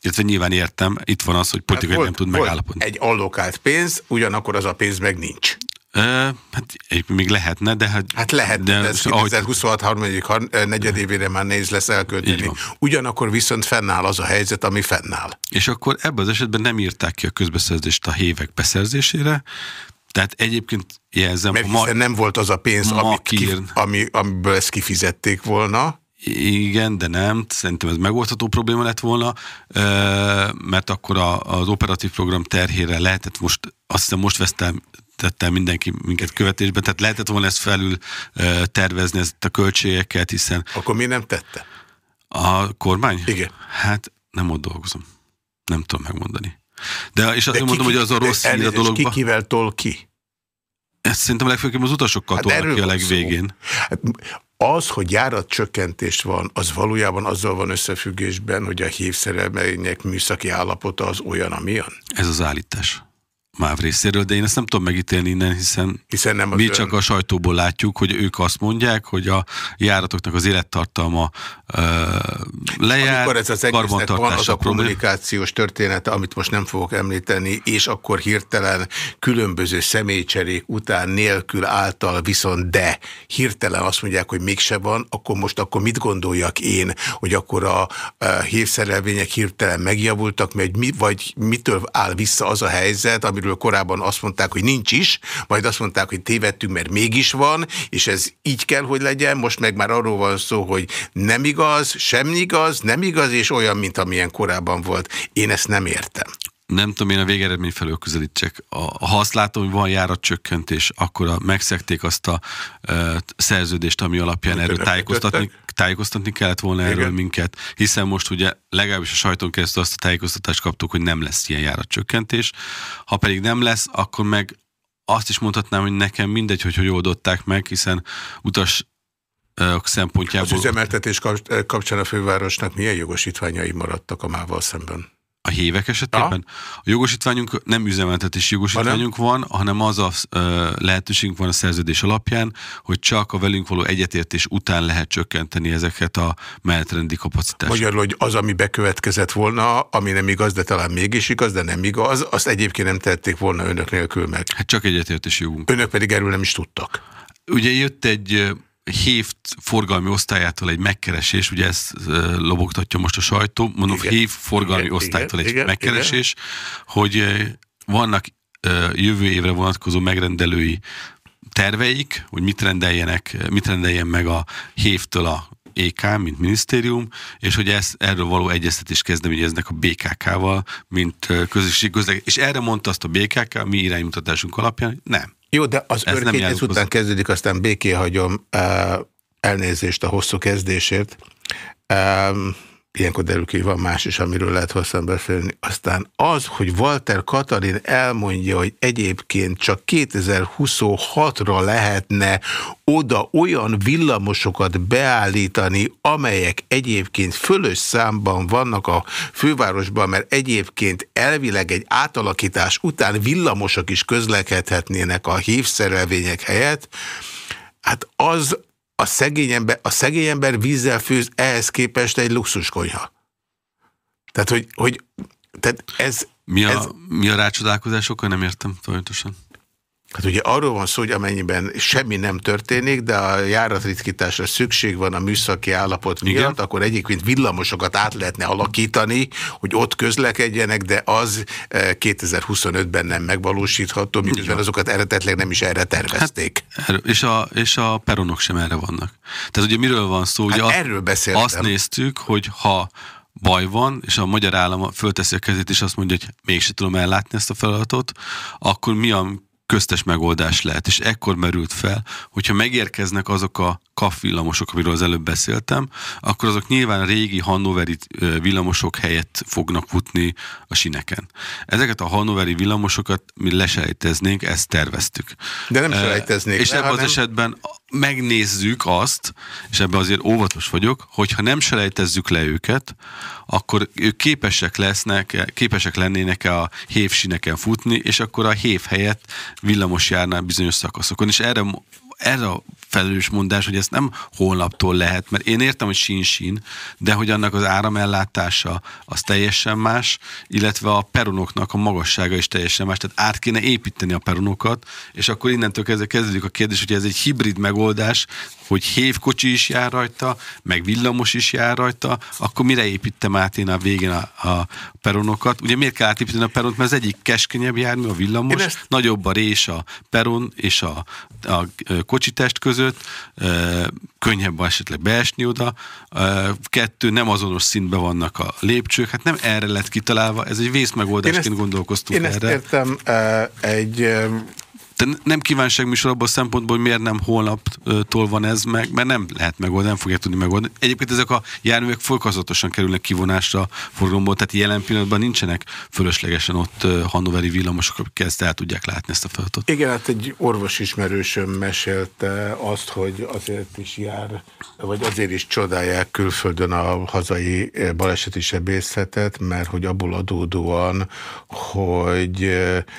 illetve nyilván értem, itt van az, hogy politikai hát nem tud megállapodni. Egy allokált pénz, ugyanakkor az a pénz meg nincs. Hát még lehetne, de hát... Hát lehet, de, ez 2026 harmadik negyedévére már nehéz lesz elkölteni. Ugyanakkor viszont fennáll az a helyzet, ami fennáll. És akkor ebben az esetben nem írták ki a közbeszerzést a hévek beszerzésére, tehát egyébként jelzem... Mert ma, nem volt az a pénz, amit ki, ami, amiből ezt kifizették volna. Igen, de nem. Szerintem ez megoldható probléma lett volna, mert akkor az operatív program terhére lehetett most, azt hiszem most vesztem tette mindenki minket követésbe, tehát lehetett volna ezt felül tervezni, ezt a költségeket, hiszen... Akkor mi nem tette? A kormány? Igen. Hát nem ott dolgozom. Nem tudom megmondani. De és azt mondom, ki, hogy az a rossz hír a dologba. Ki kivel tol ki? Ezt szerintem legfőképp az utasokkal hát tolnak ki a legvégén. Hát az, hogy járatcsökkentés van, az valójában azzal van összefüggésben, hogy a hívszerelmények műszaki állapota az olyan, amilyen? Ez az állítás MÁV részéről, de én ezt nem tudom megítélni innen, hiszen, hiszen nem mi ön... csak a sajtóból látjuk, hogy ők azt mondják, hogy a járatoknak az élettartalma uh, lejár, Amikor ez az van az a kommunikációs története, amit most nem fogok említeni, és akkor hirtelen különböző személycserék után nélkül által viszont de. Hirtelen azt mondják, hogy mégse van, akkor most akkor mit gondoljak én, hogy akkor a, a hívszerelvények hirtelen megjavultak, mert mi, vagy mitől áll vissza az a helyzet, amiről korábban azt mondták, hogy nincs is, majd azt mondták, hogy tévedtünk, mert mégis van, és ez így kell, hogy legyen, most meg már arról van szó, hogy nem igaz, sem igaz, nem igaz, és olyan, mint amilyen korábban volt. Én ezt nem értem nem tudom, én a végeredmény felől közelítsek. A, ha azt látom, hogy van járatcsökkentés, akkor a, megszekték azt a e, szerződést, ami alapján erről tájékoztatni, tájékoztatni kellett volna erről Igen. minket, hiszen most ugye legalábbis a sajton keresztül azt a tájékoztatást kaptuk, hogy nem lesz ilyen járatcsökkentés. Ha pedig nem lesz, akkor meg azt is mondhatnám, hogy nekem mindegy, hogy hogy oldották meg, hiszen utas szempontjából... Az üzemeltetés kapcsán a fővárosnak milyen jogosítványai maradtak a mával szemben? A hívek esetében? Ja. A jogosítványunk nem üzemeltetési jogosítványunk van, hanem az a ö, lehetőségünk van a szerződés alapján, hogy csak a velünk való egyetértés után lehet csökkenteni ezeket a menetrendi kapacitásokat. Magyarul, hogy az, ami bekövetkezett volna, ami nem igaz, de talán mégis igaz, de nem igaz, azt egyébként nem tették volna önök nélkül meg. Hát csak egyetértési jogunk. Önök pedig erről nem is tudtak. Ugye jött egy hívt forgalmi osztályától egy megkeresés, ugye ezt lobogtatja most a sajtó, mondom, igen, forgalmi igen, osztálytól igen, egy igen, megkeresés, igen. hogy vannak jövő évre vonatkozó megrendelői terveik, hogy mit rendeljenek, mit rendeljen meg a hévtől a EK, mint minisztérium, és hogy ezt, erről való egyeztetést kezdeményeznek a BKK-val, mint közösség közleg. És erre mondta azt a BKK, mi iránymutatásunk alapján, hogy nem. Jó, de az Ez örkény ezután kezdődik, aztán béké hagyom elnézést a hosszú kezdésért. Ilyenkor derül ki, van más is, amiről lehet hosszan beszélni. Aztán az, hogy Walter Katalin elmondja, hogy egyébként csak 2026-ra lehetne oda olyan villamosokat beállítani, amelyek egyébként fölös számban vannak a fővárosban, mert egyébként elvileg egy átalakítás után villamosok is közlekedhetnének a hívszerelvények helyett, hát az a szegény ember, a szegény ember vízzel főz ehhez képest egy luxuskonyha. Tehát, hogy, hogy tehát ez... Mi a, ez, mi a rácsodálkozásokkal? Nem értem folyamatosan. Hát ugye arról van szó, hogy amennyiben semmi nem történik, de a járatritkításra szükség van a műszaki állapot miatt, Igen. akkor egyébként villamosokat át lehetne alakítani, hogy ott közlekedjenek, de az 2025-ben eh, nem megvalósítható, miközben azokat eredetleg nem is erre tervezték. Hát, és, a, és a peronok sem erre vannak. Tehát ugye miről van szó? Ugye hát erről beszéltem. Azt néztük, hogy ha baj van, és a magyar állam fölteszi a kezét, és azt mondja, hogy mégse tudom ellátni ezt a feladatot, akkor mi a köztes megoldás lehet. És ekkor merült fel, hogyha megérkeznek azok a KAF villamosok, amiről az előbb beszéltem, akkor azok nyilván régi hannoveri villamosok helyett fognak futni a sineken. Ezeket a hannoveri villamosokat mi lesejteznénk, ezt terveztük. De nem selejteznék. És ebben az esetben megnézzük azt, és ebben azért óvatos vagyok, hogyha nem selejtezzük le őket, akkor ők képesek lesznek, képesek lennének a hévsineken futni, és akkor a hév helyett villamos járnál bizonyos szakaszokon. És erre erre a felelős mondás, hogy ezt nem holnaptól lehet, mert én értem, hogy sín-sín, de hogy annak az áramellátása az teljesen más, illetve a peronoknak a magassága is teljesen más, tehát át kéne építeni a peronokat, és akkor innentől kezdve kezdődik a kérdés, hogy ez egy hibrid megoldás, hogy hévkocsi is jár rajta, meg villamos is jár rajta, akkor mire építem át én a végén a, a peronokat? Ugye miért kell átépíteni a peront? Mert az egyik keskenyebb jármű, a villamos, ezt... nagyobb a rés a peron és a, a kocsitest között, könnyebb esetleg beesni oda, kettő nem azonos szintben vannak a lépcsők, hát nem erre lett kitalálva, ez egy vészmegoldásként gondolkoztunk én erre. Én ezt értem, egy Tehát nem kívánság műsor abban a szempontból, hogy miért nem holnaptól van ez meg, mert nem lehet megoldani, nem fogják tudni megoldani. Egyébként ezek a járművek fokozatosan kerülnek kivonásra forgalomból, tehát jelen pillanatban nincsenek fölöslegesen ott hannoveri villamosok, akik ezt el tudják látni ezt a feladatot. Igen, hát egy orvos ismerősöm mesélte azt, hogy azért is jár, vagy azért is csodálják külföldön a hazai baleseti sebészetet, mert hogy abból adódóan, hogy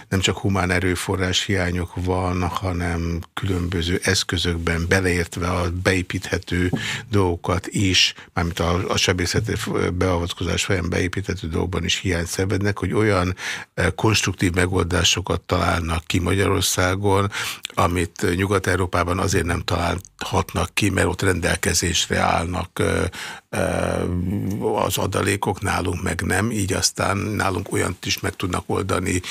nem csak humán erőforrás hiányok van, hanem különböző eszközökben beleértve a beépíthető dolgokat is, mármint a, a sebészeti beavatkozás folyamán beépíthető dolgokban is hiány szenvednek, hogy olyan konstruktív megoldásokat találnak ki Magyarországon, amit Nyugat-Európában azért nem találhatnak ki, mert ott rendelkezésre állnak az adalékok, nálunk meg nem, így aztán nálunk olyant is meg tudnak oldani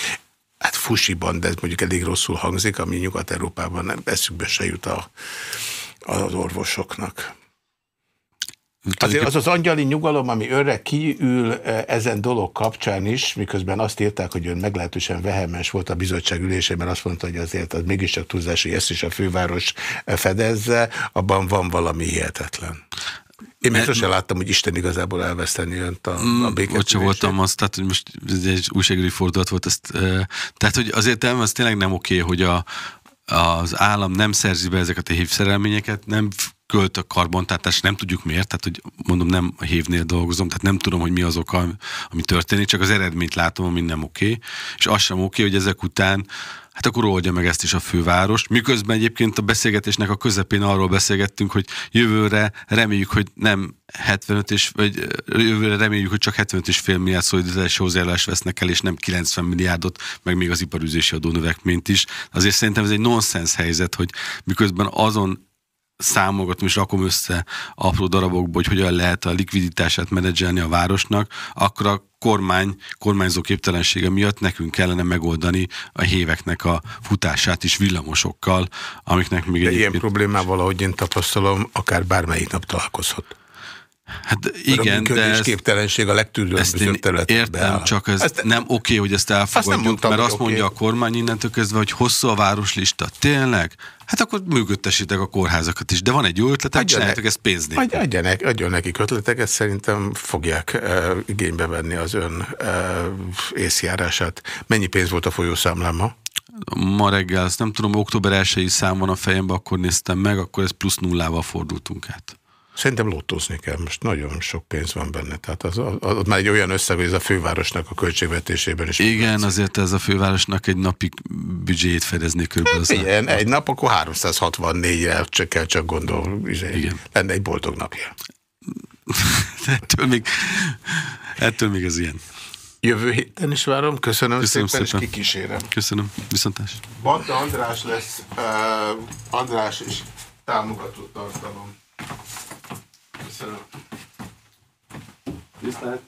hát fusiban, de ez mondjuk elég rosszul hangzik, ami Nyugat-Európában nem eszükbe se jut a, az orvosoknak. Azért az az angyali nyugalom, ami önre kiül e, ezen dolog kapcsán is, miközben azt írták, hogy ön meglehetősen vehemes volt a bizottság ülésében, azt mondta, hogy azért az mégiscsak túlzás, hogy ezt is a főváros fedezze, abban van valami hihetetlen. Én még sosem láttam, hogy Isten igazából elveszteni önt a, a mm, béketűrését. Ott sem voltam azt, tehát hogy most ez egy újságírói fordulat volt, ezt, tehát hogy azért az tényleg nem oké, hogy a, az állam nem szerzi be ezeket a hívszerelményeket, nem költ a karbontátás, nem tudjuk miért, tehát hogy mondom, nem a hévnél dolgozom, tehát nem tudom, hogy mi az oka, ami történik, csak az eredményt látom, ami nem oké, és az sem oké, hogy ezek után hát akkor oldja meg ezt is a főváros. Miközben egyébként a beszélgetésnek a közepén arról beszélgettünk, hogy jövőre reméljük, hogy nem 75 és, vagy jövőre reméljük, hogy csak 75 és fél milliárd szolidaritási hozzájárulás vesznek el, és nem 90 milliárdot, meg még az iparüzési adó növekményt is. Azért szerintem ez egy nonsens helyzet, hogy miközben azon számogatom és rakom össze apró darabokból, hogy hogyan lehet a likviditását menedzselni a városnak, akkor a kormány, kormányzó képtelensége miatt nekünk kellene megoldani a héveknek a futását is villamosokkal, amiknek még De ilyen problémával, ahogy én tapasztalom, akár bármelyik nap találkozhat. Hát igen, de ez, képtelenség a legtűrőbb területekben Értem, csak ez ezt, nem oké, hogy ezt elfogadjuk, azt mondtam, mert azt okay. mondja a kormány innentől kezdve, hogy hosszú a városlista. Tényleg? Hát akkor működtessitek a kórházakat is, de van egy jó ötlet, csináljátok ezt pénzni. Adjanak, adjon nekik ötleteket, szerintem fogják uh, igénybe venni az ön uh, észjárását. Mennyi pénz volt a folyószámlán ma? Ma reggel, azt nem tudom, október 1 szám van a fejemben, akkor néztem meg, akkor ez plusz nullával fordultunk át. Szerintem lottózni kell, most nagyon sok pénz van benne. Tehát az, az, az már egy olyan összeg, hogy ez a fővárosnak a költségvetésében is. Igen, azért ez a fővárosnak egy napi büdzséjét fedezni körülbelül. Hát, igen, egy nap, akkor 364-re csak kell csak gondol, izé, igen. lenne egy boldog napja. ettől, még, ettől még az ilyen. Jövő héten is várom. Köszönöm, Köszönöm szépen, szépen, és kikísérem. Köszönöm. Viszontlás. Banda András lesz, uh, András is támogató tartalom. Köszönöm. Viszlát.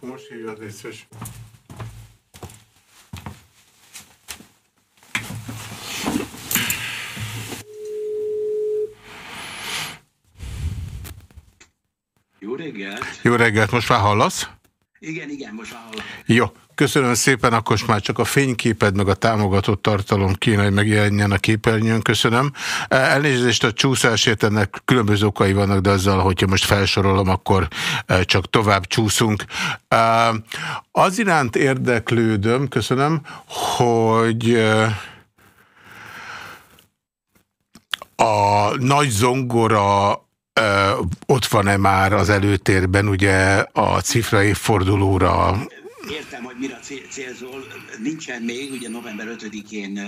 Akkor most hívja az észres. Jó reggelt! Jó reggelt, most már hallasz? Igen, igen, most már hallasz. Jó, köszönöm szépen, akkor már csak a fényképed meg a támogatott tartalom kéne, hogy megjelenjen a képernyőn, köszönöm. Elnézést a csúszásért, ennek különböző okai vannak, de azzal, hogyha most felsorolom, akkor e, csak tovább csúszunk. E, az iránt érdeklődöm, köszönöm, hogy e, a nagy zongora ott van-e már az előtérben ugye a cifra évfordulóra? Értem, hogy mire célzol. Nincsen még, ugye november 5-én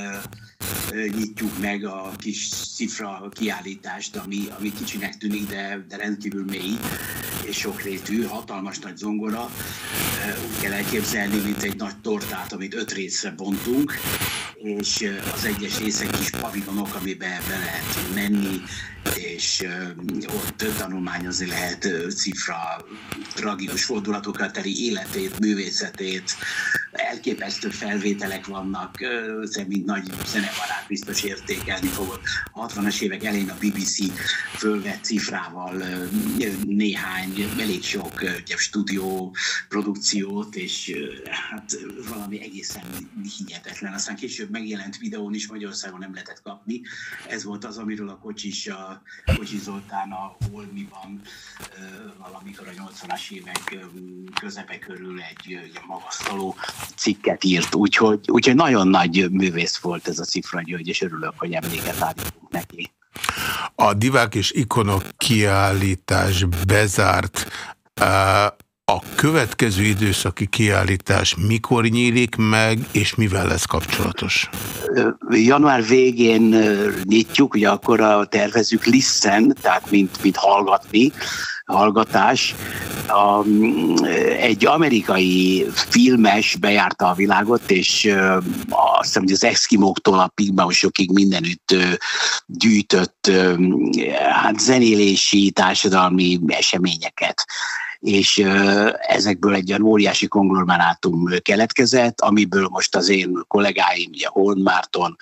nyitjuk meg a kis cifra kiállítást, ami, ami kicsinek tűnik, de, de rendkívül mély és sokrétű, hatalmas nagy zongora. Úgy kell elképzelni, mint egy nagy tortát, amit öt részre bontunk, és az egyes részek kis pavilonok, amiben be lehet menni, és ott tanulmányozni lehet cifra tragikus fordulatokat teli életét, dates elképesztő felvételek vannak, mint nagy zenebarát biztos értékelni fogod. 60-as évek elején a BBC fölvett cifrával néhány, elég sok ugye, stúdió produkciót, és hát valami egészen hihetetlen. Aztán később megjelent videón is Magyarországon nem lehetett kapni. Ez volt az, amiről a kocsis, a Kocsi Zoltán a Holmiban valamikor a 80-as évek közepe körül egy, egy magasztaló cikket írt, úgyhogy, úgyhogy nagyon nagy művész volt ez a Cifra György, és örülök, hogy emléket állítunk neki. A divák és ikonok kiállítás bezárt. A következő időszaki kiállítás mikor nyílik meg, és mivel lesz kapcsolatos? Január végén nyitjuk, ugye akkor tervezünk listen, tehát mint, mint hallgatni, hallgatás. A, egy amerikai filmes bejárta a világot, és azt hiszem, hogy az Eskimóktól a pigmausokig mindenütt gyűjtött hát zenélési, társadalmi eseményeket és ezekből egy olyan óriási konglomerátum keletkezett, amiből most az én kollégáim, ugye Horn Márton,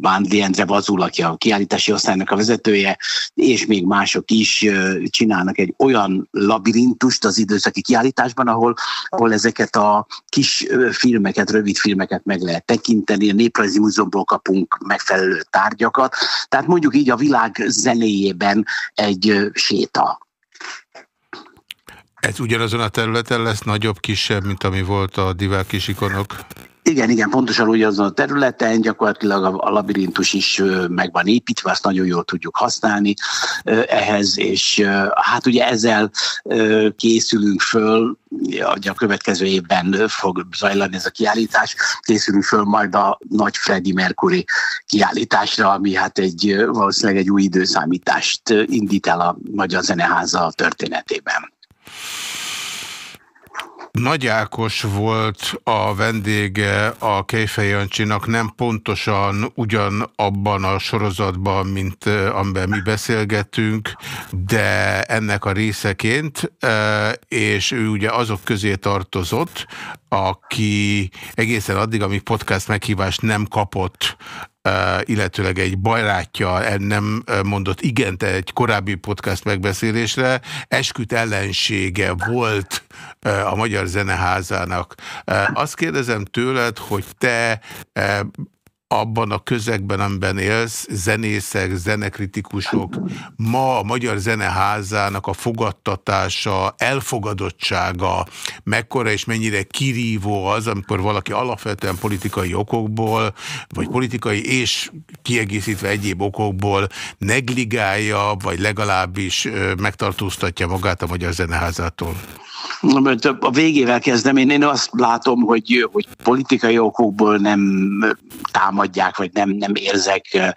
Bándi Endre Vazul, aki a kiállítási osztálynak a vezetője, és még mások is csinálnak egy olyan labirintust az időszaki kiállításban, ahol, ahol ezeket a kis filmeket, rövid filmeket meg lehet tekinteni, a Néprajzi Múzeumból kapunk megfelelő tárgyakat, tehát mondjuk így a világ zenéjében egy séta. Ez ugyanazon a területen lesz nagyobb, kisebb, mint ami volt a divák és ikonok? Igen, igen, pontosan ugyanazon a területen, gyakorlatilag a labirintus is meg van építve, azt nagyon jól tudjuk használni ehhez, és hát ugye ezzel készülünk föl, a következő évben fog zajlani ez a kiállítás, készülünk föl majd a nagy Freddie Mercury kiállításra, ami hát egy valószínűleg egy új időszámítást indít el a Magyar Zeneháza történetében. Nagy Ákos volt a vendége a Kejfej Jancsinak, nem pontosan ugyan abban a sorozatban, mint amiben mi beszélgetünk, de ennek a részeként, és ő ugye azok közé tartozott, aki egészen addig, amíg podcast meghívást nem kapott, illetőleg egy barátja nem mondott igent egy korábbi podcast megbeszélésre, esküt ellensége volt a Magyar Zeneházának. Azt kérdezem tőled, hogy te abban a közegben, amiben élsz, zenészek, zenekritikusok, ma a Magyar Zeneházának a fogadtatása, elfogadottsága, mekkora és mennyire kirívó az, amikor valaki alapvetően politikai okokból, vagy politikai és kiegészítve egyéb okokból negligálja, vagy legalábbis megtartóztatja magát a Magyar Zeneházától? A végével kezdem, én, én azt látom, hogy, hogy politikai okokból nem támadják, vagy nem, nem érzek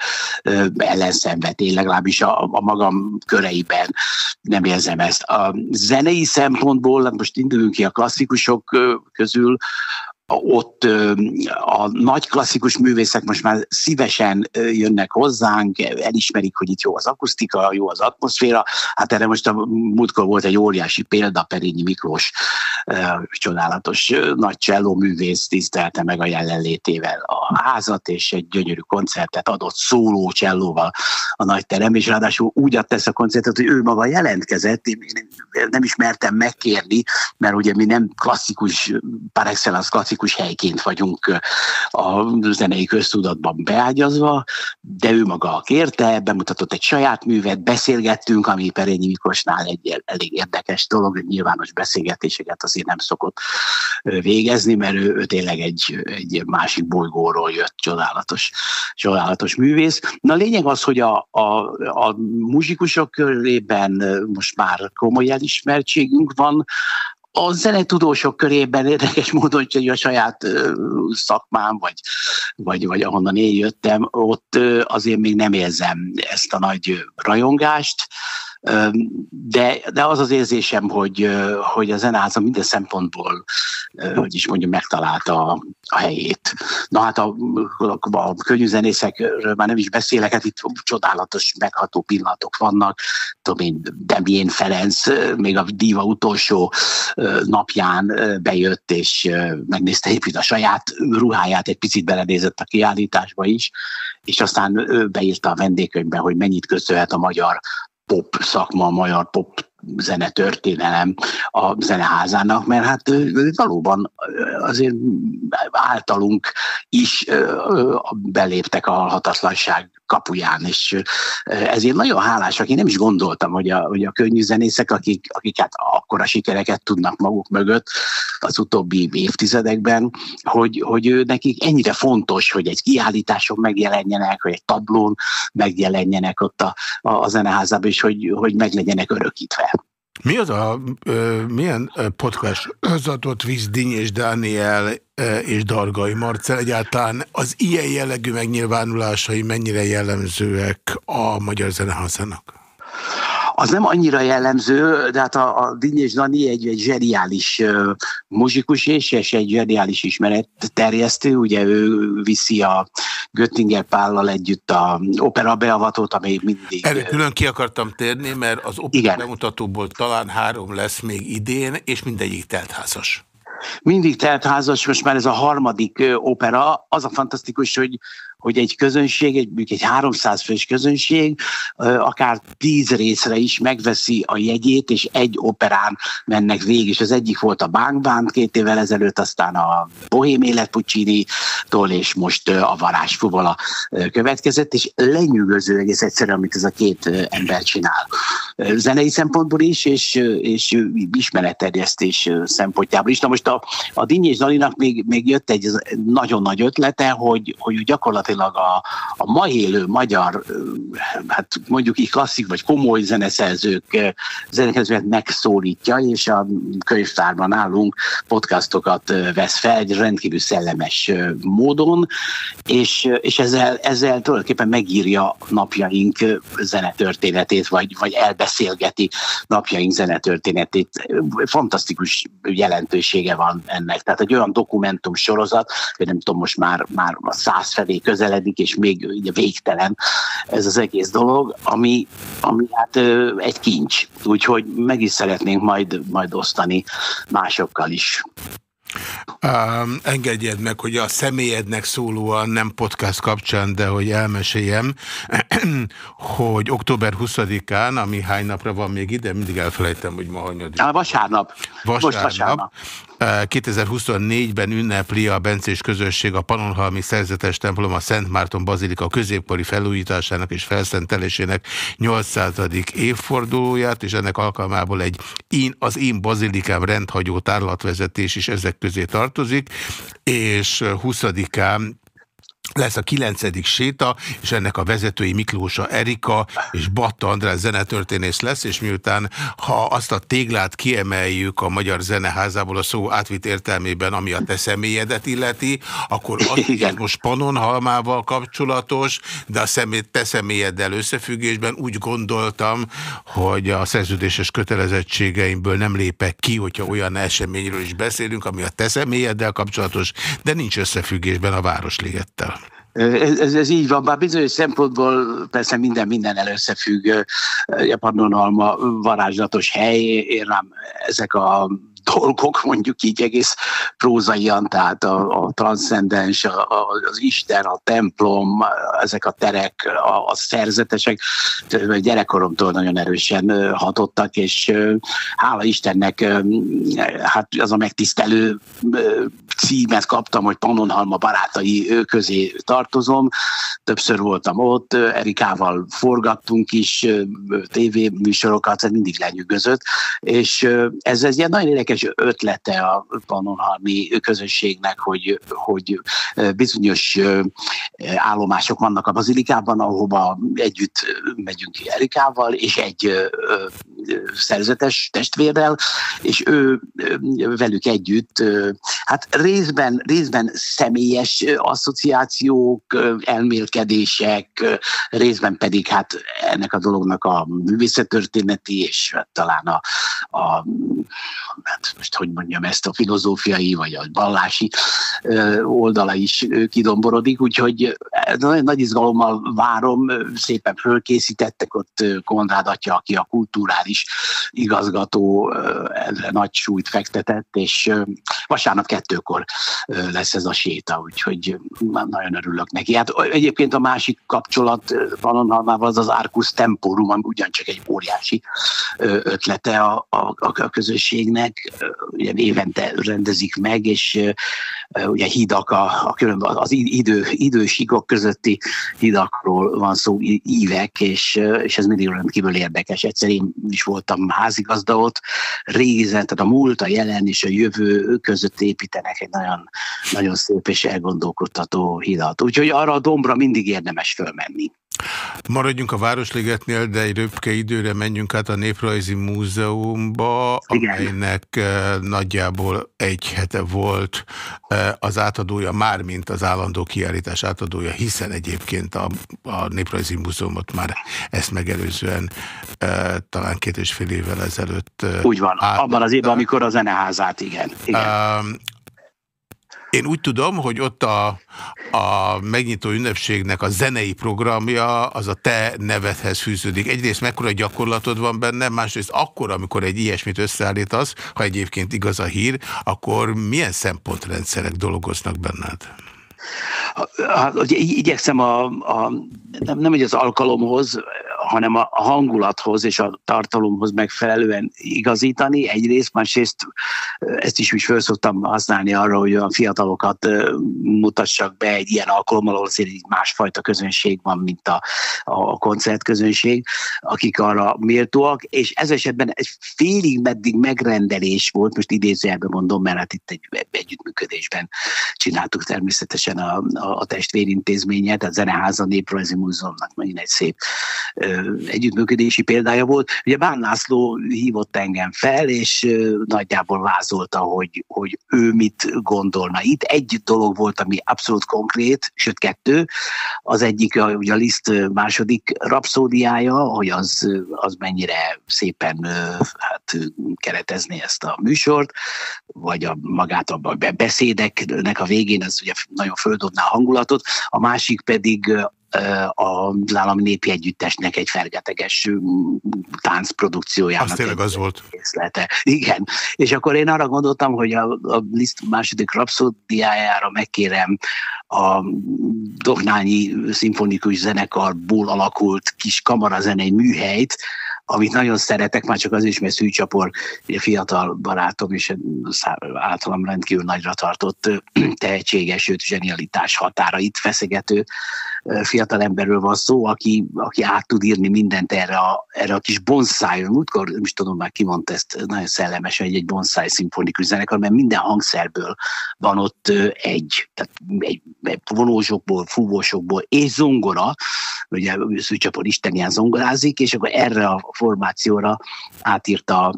ellenszenvet. Én legalábbis a, a magam köreiben nem érzem ezt. A zenei szempontból, hát most indulunk ki a klasszikusok közül, ott a nagy klasszikus művészek most már szívesen jönnek hozzánk, elismerik, hogy itt jó az akusztika, jó az atmoszféra. Hát erre most a múltkor volt egy óriási példa, Perényi Miklós csodálatos nagy cselló művész tisztelte meg a jelenlétével a házat, és egy gyönyörű koncertet adott szóló csellóval a nagy terem, és ráadásul úgy adta ezt a koncertet, hogy ő maga jelentkezett, én nem is mertem megkérni, mert ugye mi nem klasszikus, par excellence klasszikus helyként vagyunk a zenei köztudatban beágyazva, de ő maga kérte, bemutatott egy saját művet, beszélgettünk, ami Perényi Miklósnál egy elég érdekes dolog, nyilvános beszélgetéseket azért nem szokott végezni, mert ő, ő tényleg egy, egy másik bolygóról jött, csodálatos, csodálatos művész. Na a lényeg az, hogy a, a, a muzsikusok körében most már komoly elismertségünk van, a zenetudósok körében érdekes módon, hogy a saját szakmám, vagy, vagy, vagy ahonnan én jöttem, ott azért még nem érzem ezt a nagy rajongást de, de az az érzésem, hogy, hogy a zeneháza minden szempontból, hogy is mondjam, megtalálta a, a helyét. Na hát a, a könnyű zenészekről már nem is beszélek, hát itt csodálatos, megható pillanatok vannak. Tudom én, Demjén Ferenc még a Diva utolsó napján bejött, és megnézte épít a saját ruháját, egy picit belenézett a kiállításba is, és aztán ő beírta a vendégkönyvbe, hogy mennyit köszönhet a magyar pop szakma, a magyar pop zene történelem a zeneházának, mert hát valóban azért általunk is beléptek a halhatatlanság kapuján, és ezért nagyon hálásak. Én nem is gondoltam, hogy a, hogy a könnyű zenészek, akik, akik hát akkora sikereket tudnak maguk mögött az utóbbi évtizedekben, hogy, hogy nekik ennyire fontos, hogy egy kiállításon megjelenjenek, hogy egy tablón megjelenjenek ott a, a, a zeneházában, és hogy, hogy meglegyenek örökítve. Mi az a, ö, milyen podcast zatot visz Diny és Dániel és Dargai Marcel egyáltalán az ilyen jellegű megnyilvánulásai mennyire jellemzőek a Magyar Zeneházának? az nem annyira jellemző, de hát a, a Dinny és Dani egy, egy zseniális uh, muzsikus és, és egy zseniális ismeret terjesztő, ugye ő viszi a Göttinger Pállal együtt a opera beavatót, ami mindig... Erre külön ki akartam térni, mert az opera igen. bemutatóból talán három lesz még idén, és mindegyik teltházas mindig teltházas, most már ez a harmadik opera. Az a fantasztikus, hogy hogy egy közönség, egy, egy 300 fős közönség akár 10 részre is megveszi a jegyét, és egy operán mennek végig, és az egyik volt a Bánkbánt két évvel ezelőtt, aztán a Bohém élet Puccini-tól, és most a Varázs Fuvola következett, és lenyűgöző egész egyszerűen, amit ez a két ember csinál. Zenei szempontból is, és, és ismeretterjesztés szempontjából is. Na most a, a Dinny és Dalinak még, még jött egy nagyon nagy ötlete, hogy, hogy gyakorlatilag gyakorlatilag a, a ma élő magyar, hát mondjuk így klasszik vagy komoly zeneszerzők zenekezőket megszólítja, és a könyvtárban állunk podcastokat vesz fel egy rendkívül szellemes módon, és, és ezzel, ezzel tulajdonképpen megírja napjaink zenetörténetét, vagy, vagy elbeszélgeti napjaink zenetörténetét. Fantasztikus jelentősége van ennek. Tehát egy olyan dokumentum sorozat, hogy nem tudom, most már, már a száz felé közel közeledik, és még ugye végtelen ez az egész dolog, ami, ami hát egy kincs. Úgyhogy meg is szeretnénk majd, majd osztani másokkal is. Um, engedjed meg, hogy a személyednek szólóan nem podcast kapcsán, de hogy elmeséljem, hogy október 20-án, ami hány napra van még ide, mindig elfelejtem, hogy ma hanyadik. Vasárnap. Vasárnap. Most vasárnap. 2024-ben ünnepli a Bencés közösség a Panonhalmi Szerzetes templom a Szent Márton Bazilika középkori felújításának és felszentelésének 800. évfordulóját, és ennek alkalmából egy én, az én bazilikám rendhagyó tárlatvezetés is ezek közé tartozik, és 20-án lesz a kilencedik séta, és ennek a vezetői Miklósa Erika és Batta András zenetörténész lesz, és miután ha azt a téglát kiemeljük a Magyar Zeneházából a szó átvitt értelmében, ami a te személyedet illeti, akkor az Igen. most Panonhalmával kapcsolatos, de a személy, te személyeddel összefüggésben úgy gondoltam, hogy a szerződéses kötelezettségeimből nem lépek ki, hogyha olyan eseményről is beszélünk, ami a te személyeddel kapcsolatos, de nincs összefüggésben a Városligettel. Ez, ez, ez így van, bár bizonyos szempontból persze minden minden összefügg. A Pannonhalma varázslatos hely, én ezek a dolgok, mondjuk így egész prózaian, tehát a, a transzcendens, a, a, az Isten, a templom, ezek a terek, a, a szerzetesek gyerekkoromtól nagyon erősen hatottak, és hála Istennek hát az a megtisztelő címet kaptam, hogy Pannonhalma barátai közé tartozom. Többször voltam ott, Erikával forgattunk is tévéműsorokat, mindig lenyűgözött, és ez, ez egy nagyon érdekes ötlete a Pannonhalmi közösségnek, hogy, hogy bizonyos állomások vannak a bazilikában, ahova együtt megyünk Erikával, és egy szerzetes testvérrel, és ő velük együtt, hát részben, részben személyes asszociációk, elmélkedések, részben pedig hát ennek a dolognak a művészettörténeti és hát talán a, a hát most hogy mondjam ezt, a filozófiai vagy a vallási oldala is kidomborodik, úgyhogy nagyon nagy izgalommal várom, szépen fölkészítettek ott Konrád atya, aki a kulturális igazgató nagy súlyt fektetett, és vasárnap kettőkor lesz ez a séta, úgyhogy nagyon örülök neki. Hát egyébként a másik kapcsolat Pannonhalmával az az Arcus Temporum, ami ugyancsak egy óriási ötlete a, a, a közösségnek, ugye évente rendezik meg, és ugye hidak, a, a különböző, az idő, idős higok közötti hidakról van szó, ívek, és, és ez mindig rendkívül érdekes. Egyszer én is voltam házigazda ott, régen, tehát a múlt, a jelen és a jövő között építenek egy nagyon, nagyon szép és elgondolkodtató hidat. Úgyhogy arra a dombra mindig érdemes fölmenni. Maradjunk a Városligetnél, de egy röpke időre menjünk át a Néprajzi Múzeumba, Igen. amelynek uh, nagyjából egy hete volt uh, az átadója, mármint az állandó kiállítás átadója, hiszen egyébként a, a Néprajzi Múzeumot már ezt megelőzően uh, talán két és fél évvel ezelőtt Úgy van, át, abban az évben, amikor a zeneházát, igen. igen. Én úgy tudom, hogy ott a, a megnyitó ünnepségnek a zenei programja az a te nevedhez fűződik. Egyrészt mekkora gyakorlatod van benne, másrészt akkor, amikor egy ilyesmit összeállítasz, ha egyébként igaz a hír, akkor milyen szempontrendszerek dolgoznak benned? Hát, igyekszem a, a nem, nem hogy az alkalomhoz, hanem a, hangulathoz és a tartalomhoz megfelelően igazítani. Egyrészt, másrészt ezt is fel szoktam használni arra, hogy a fiatalokat mutassak be egy ilyen alkalommal, egy másfajta közönség van, mint a, a koncertközönség, akik arra méltóak, és ez esetben egy félig meddig megrendelés volt, most idézőjelben mondom, mert hát itt egy együttműködésben csináltuk természetesen a, a, a testvérintézményet, a Zeneháza Néprajzi Múzeumnak megint egy szép együttműködési példája volt. Ugye Bán László hívott engem fel, és nagyjából vázolta, hogy, hogy ő mit gondolna. Itt egy dolog volt, ami abszolút konkrét, sőt kettő. Az egyik a, ugye a Liszt második rapszódiája, hogy az, az mennyire szépen hát, keretezni ezt a műsort, vagy a magát a beszédeknek a végén, ez ugye nagyon földobná a hangulatot. A másik pedig az állami népi együttesnek egy fergeteges táncprodukciójának. Az tényleg az volt. Készlete. Igen. És akkor én arra gondoltam, hogy a, a Liszt második rapszódiájára megkérem a Dohnányi Szimfonikus Zenekarból alakult kis kamarazenei műhelyt, amit nagyon szeretek, már csak az is, mert Szűcsapor, egy fiatal barátom, és általam rendkívül nagyra tartott tehetséges, sőt, zsenialitás határait feszegető fiatal emberről van szó, aki, aki át tud írni mindent erre a, erre a kis bonszájon. Múltkor, nem is tudom már ki mondta ezt, nagyon szellemes, hogy egy bonszáj szimfonikus zenekar, mert minden hangszerből van ott egy, tehát egy, egy vonósokból, fúvósokból, és zongora, ugye Szűcsapor Isten ilyen zongorázik, és akkor erre a formációra átírta a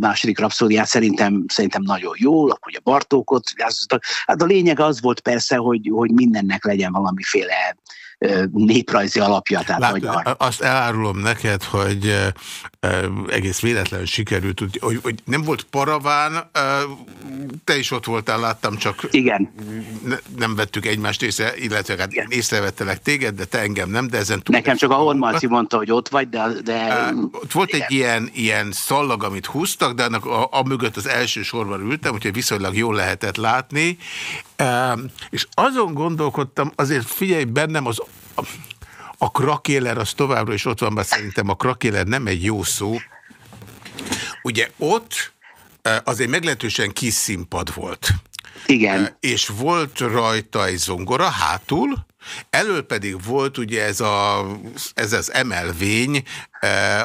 második rapszódiát, szerintem, szerintem nagyon jól, akkor ugye Bartókot, hát a lényeg az volt persze, hogy, hogy mindennek legyen valamiféle néprajzi alapja. Tehát Lát, hogy azt elárulom neked, hogy egész véletlenül sikerült, hogy, hogy nem volt paraván, te is ott voltál, láttam, csak Igen. Ne, nem vettük egymást észre, illetve hát Igen. észrevettelek téged, de te engem nem, de ezen túl... Nekem csak a Hormalci mondta, hogy ott vagy, de... de ott volt Igen. egy ilyen, ilyen szallag, amit húztak, de annak a, a mögött az első sorban ültem, úgyhogy viszonylag jól lehetett látni, és azon gondolkodtam, azért figyelj bennem az a, krakéler az továbbra is ott van, mert szerintem a krakéler nem egy jó szó. Ugye ott az egy meglehetősen kis színpad volt. Igen. És volt rajta egy zongora hátul, Elől pedig volt ugye ez, a, ez az emelvény,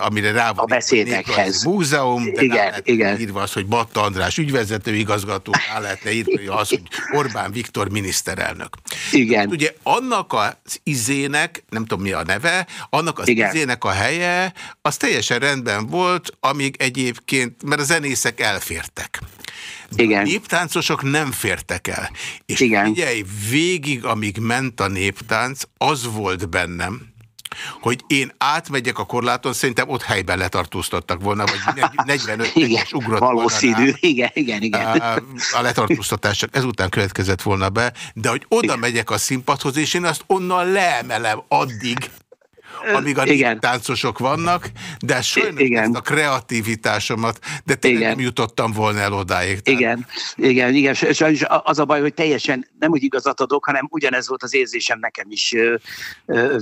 amire rá van a beszédekhez. múzeum, de igen, rá igen. írva az, hogy Batta András ügyvezető igazgató, rá lehetne írni az, hogy Orbán Viktor miniszterelnök. Igen. Hát ugye annak az izének, nem tudom mi a neve, annak az igen. izének a helye, az teljesen rendben volt, amíg egyébként, mert a zenészek elfértek. Igen. A néptáncosok nem fértek el. És Igen. figyelj, végig, amíg ment a néptánc, az volt bennem, hogy én átmegyek a korláton, szerintem ott helyben letartóztattak volna, vagy 45 igen, ugrott valószínű. volna rá. Igen, igen, igen. A, letartóztatás csak ezután következett volna be, de hogy oda igen. megyek a színpadhoz, és én azt onnan leemelem addig, amíg a igen. táncosok vannak, de sajnos igen. ezt a kreativitásomat, de tényleg igen. nem jutottam volna el odáig. Tehát... Igen, igen, igen, sajnos az a baj, hogy teljesen nem úgy igazat adok, hanem ugyanez volt az érzésem nekem is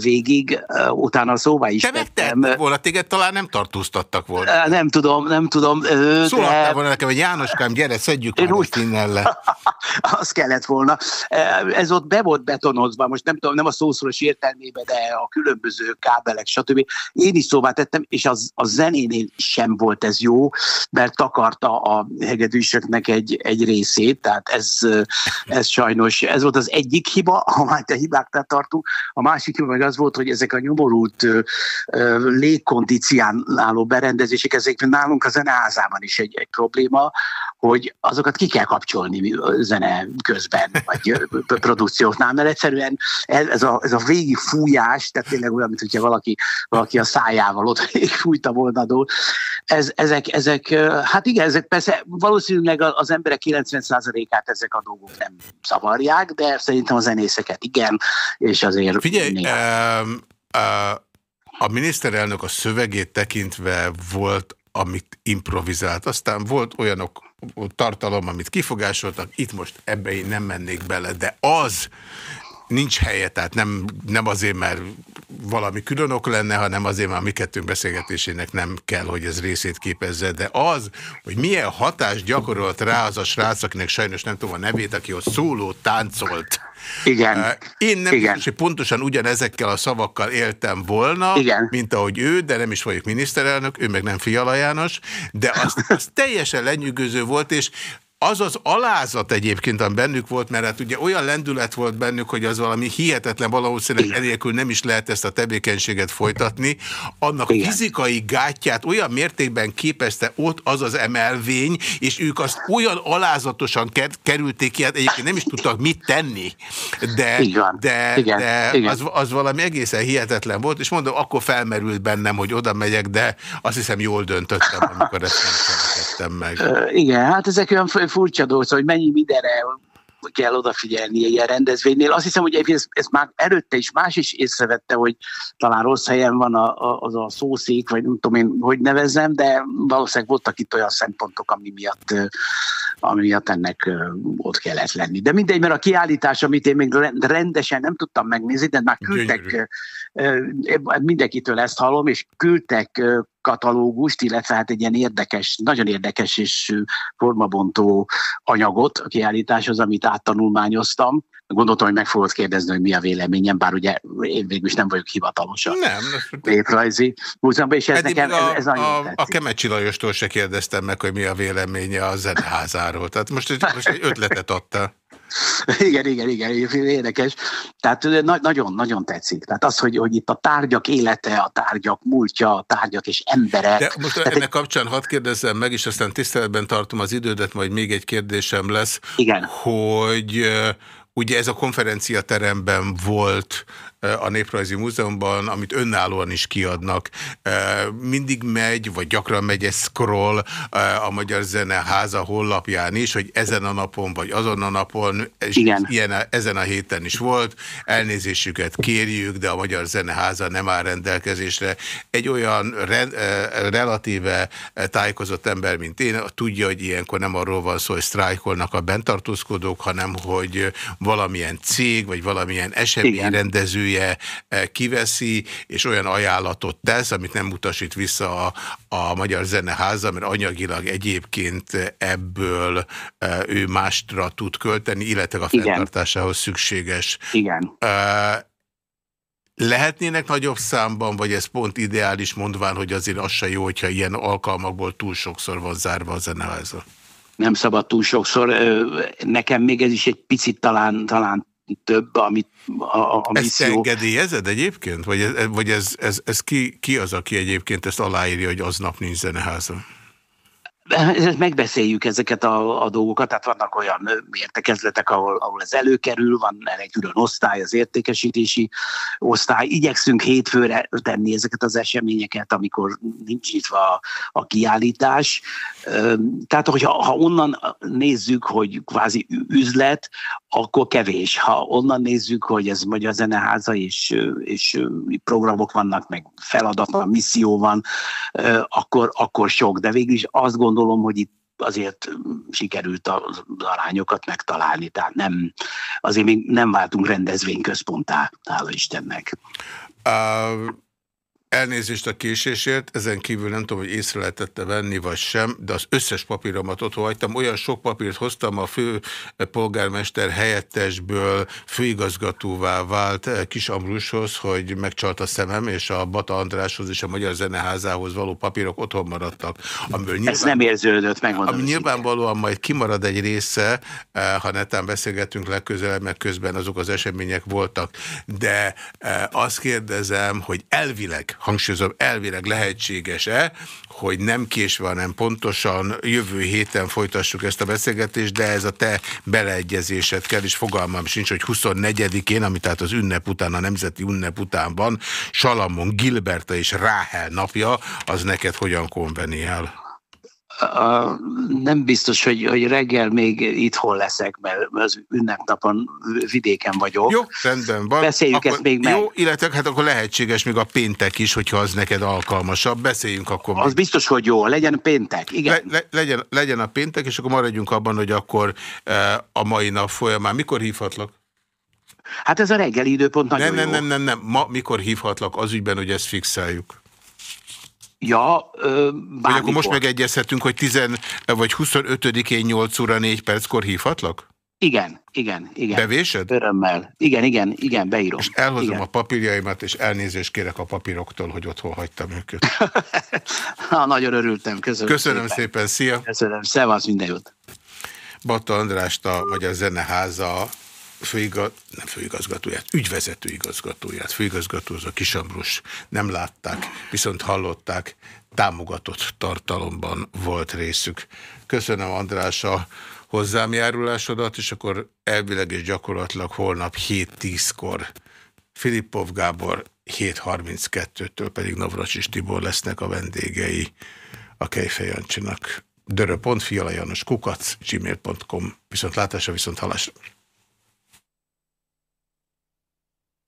végig, utána szóvá is Te megtettem. volna, téged talán nem tartóztattak volna. Nem tudom, nem tudom. Szólhattál de... volna nekem, hogy Jánoskám, gyere, szedjük már úgy... innen le. az kellett volna. Ez ott be volt betonozva, most nem tudom, nem a szószoros értelmében, de a különböző kábelek, stb. Én is szóvá tettem, és az, a zenénél sem volt ez jó, mert takarta a hegedűsöknek egy, egy részét, tehát ez, ez sajnos, ez volt az egyik hiba, ha már te hibáknál tartunk. A másik hiba meg az volt, hogy ezek a nyomorult légkondicionáló berendezések, ezek nálunk a zeneházában is egy, egy probléma, hogy azokat ki kell kapcsolni zene közben, vagy produkcióknál, mert egyszerűen ez a, ez a végi fújás, tehát tényleg olyan, mint hogyha valaki, valaki a szájával ott fújta volna dolg. Ez, ezek, ezek, hát igen, ezek persze valószínűleg az emberek 90%-át ezek a dolgok nem szavarják, de szerintem a zenészeket igen, és azért... Figyelj, néha... um, uh, a miniszterelnök a szövegét tekintve volt amit improvizált. Aztán volt olyanok tartalom, amit kifogásoltak, itt most ebbe én nem mennék bele, de az nincs helye, tehát nem, nem azért, mert valami külön ok lenne, hanem azért, mert a mi kettőnk beszélgetésének nem kell, hogy ez részét képezze, de az, hogy milyen hatást gyakorolt rá az a srác, akinek sajnos nem tudom a nevét, aki ott szóló táncolt. Igen. Én nem Igen. biztos, hogy pontosan ugyanezekkel a szavakkal éltem volna, Igen. mint ahogy ő, de nem is vagyok miniszterelnök, ő meg nem Fiala János, de az, az teljesen lenyűgöző volt, és az az alázat egyébként, ami bennük volt, mert hát ugye olyan lendület volt bennük, hogy az valami hihetetlen, valószínűleg enélkül nem is lehet ezt a tevékenységet folytatni. Annak Igen. fizikai gátját olyan mértékben képezte ott az az emelvény, és ők azt olyan alázatosan kerülték ki, hát egyébként nem is tudtak mit tenni. De, de, Igen. de Igen. Az, az valami egészen hihetetlen volt, és mondom, akkor felmerült bennem, hogy oda megyek, de azt hiszem jól döntöttem, amikor ezt nem meg. Igen, hát ezek olyan furcsa dolog, szóval, hogy mennyi mindenre kell odafigyelni ilyen rendezvénynél. Azt hiszem, hogy ez, ez már előtte is más is észrevette, hogy talán rossz helyen van a, a, az a szószék, vagy nem tudom én, hogy nevezzem, de valószínűleg voltak itt olyan szempontok, ami miatt, ami miatt ennek ott kellett lenni. De mindegy, mert a kiállítás, amit én még rendesen nem tudtam megnézni, de már küldtek, Gyönyörű. Mindenkitől ezt hallom, és küldtek katalógust, illetve hát egy ilyen érdekes, nagyon érdekes és formabontó anyagot a kiállításhoz, amit áttanulmányoztam. Gondoltam, hogy meg fogod kérdezni, hogy mi a véleményem, bár ugye én végül is nem vagyok hivatalosan. Nem. Néprajzi múzeumban, és ez nekem a, ez, ez a, a Kemecsi Lajostól se kérdeztem meg, hogy mi a véleménye a zeneházáról. Tehát most, most egy ötletet adta. Igen, igen, igen, érdekes. Tehát nagyon-nagyon tetszik. Tehát az, hogy, hogy itt a tárgyak élete, a tárgyak múltja, a tárgyak és emberek. De most Tehát ennek egy... kapcsán hadd kérdezzem meg, és aztán tiszteletben tartom az idődet, majd még egy kérdésem lesz. Igen. Hogy Ugye ez a konferenciateremben volt a Néprajzi Múzeumban, amit önállóan is kiadnak. Mindig megy, vagy gyakran megy egy scroll a Magyar Zeneháza honlapján is, hogy ezen a napon, vagy azon a napon, és Igen. Ilyen, ezen a héten is volt, elnézésüket kérjük, de a Magyar Zeneháza nem áll rendelkezésre. Egy olyan re, relatíve tájékozott ember, mint én, tudja, hogy ilyenkor nem arról van szó, hogy sztrájkolnak a bentartózkodók, hanem hogy valamilyen cég, vagy valamilyen eseményrendező vezetője eh, kiveszi, és olyan ajánlatot tesz, amit nem utasít vissza a, a Magyar Zeneháza, mert anyagilag egyébként ebből eh, ő mástra tud költeni, illetve a fenntartásához szükséges. Igen. Uh, Lehetnének nagyobb számban, vagy ez pont ideális mondván, hogy azért az se jó, hogyha ilyen alkalmakból túl sokszor van zárva a zeneháza? Nem szabad túl sokszor. Nekem még ez is egy picit talán, talán több, amit a, a misszió... Ezt engedélyezed egyébként? Vagy, ez, vagy ez, ez, ez ki, ki az, aki egyébként ezt aláírja, hogy aznap nincs zeneháza? megbeszéljük ezeket a, a dolgokat, tehát vannak olyan értekezletek, ahol, ahol ez előkerül, van egy külön osztály, az értékesítési osztály. Igyekszünk hétfőre tenni ezeket az eseményeket, amikor nincs nyitva a, a kiállítás. Tehát, hogyha ha onnan nézzük, hogy kvázi üzlet, akkor kevés. Ha onnan nézzük, hogy ez Magyar Zeneháza és, és programok vannak, meg feladat van, misszió van, akkor, akkor sok. De végül is azt gondolom, hogy itt azért sikerült az arányokat megtalálni, tehát nem, azért még nem váltunk rendezvényközponttá, hála Istennek. Uh... Elnézést a késésért, ezen kívül nem tudom, hogy észre lehetette venni, vagy sem, de az összes papíromat ott hagytam. Olyan sok papírt hoztam a fő polgármester helyettesből főigazgatóvá vált Kis Ambrushoz, hogy megcsalt a szemem, és a Bata Andráshoz és a Magyar Zeneházához való papírok otthon maradtak. Amiből nyilván, Ez nem érződött, megmondom. Ami nyilvánvalóan majd kimarad egy része, eh, ha netán beszélgetünk legközelebb, mert közben azok az események voltak. De eh, azt kérdezem, hogy elvileg hangsúlyozom, elvileg lehetséges-e, hogy nem késve, hanem pontosan jövő héten folytassuk ezt a beszélgetést, de ez a te beleegyezésed kell, és fogalmam sincs, hogy 24-én, ami tehát az ünnep után, a nemzeti ünnep után van, Salamon, Gilberta és Ráhel napja, az neked hogyan konveniál? A, nem biztos, hogy, hogy reggel még itthon leszek, mert az ünnepnapon vidéken vagyok. Jó, rendben van. Beszéljük akkor, ezt még meg. Jó, illetve hát akkor lehetséges még a péntek is, hogyha az neked alkalmasabb. Beszéljünk akkor. Az még. biztos, hogy jó. Legyen péntek, igen. Le, le, legyen, legyen a péntek, és akkor maradjunk abban, hogy akkor e, a mai nap folyamán. Mikor hívhatlak? Hát ez a reggeli időpont nagyon nem, jó. Nem, nem, nem, nem. Ma mikor hívhatlak az ügyben, hogy ezt fixáljuk? Ja, ö, Vagy akkor most megegyezhetünk, hogy 10 vagy 25-én 8 óra 4 perckor hívhatlak? Igen, igen, igen. Bevésed? Örömmel. Igen, igen, igen, beírom. És elhozom igen. a papírjaimat, és elnézést kérek a papíroktól, hogy otthon hagytam őket. ha, nagyon örültem, köszönöm Köszönöm szépen, szépen szia. Köszönöm, szevasz, minden jót. Batta Andrást, a Magyar Zeneháza főigaz, nem főigazgatóját, ügyvezető igazgatóját, főigazgató az a Kisambrus nem látták, viszont hallották, támogatott tartalomban volt részük. Köszönöm András a hozzám járulásodat, és akkor elvileg és gyakorlatilag holnap 7-10-kor Filippov Gábor 7.32-től pedig Navracsis Tibor lesznek a vendégei a Kejfej Jancsinak. Dörö.fi, Janos Kukac, gmail.com, viszont látásra, viszont halásra.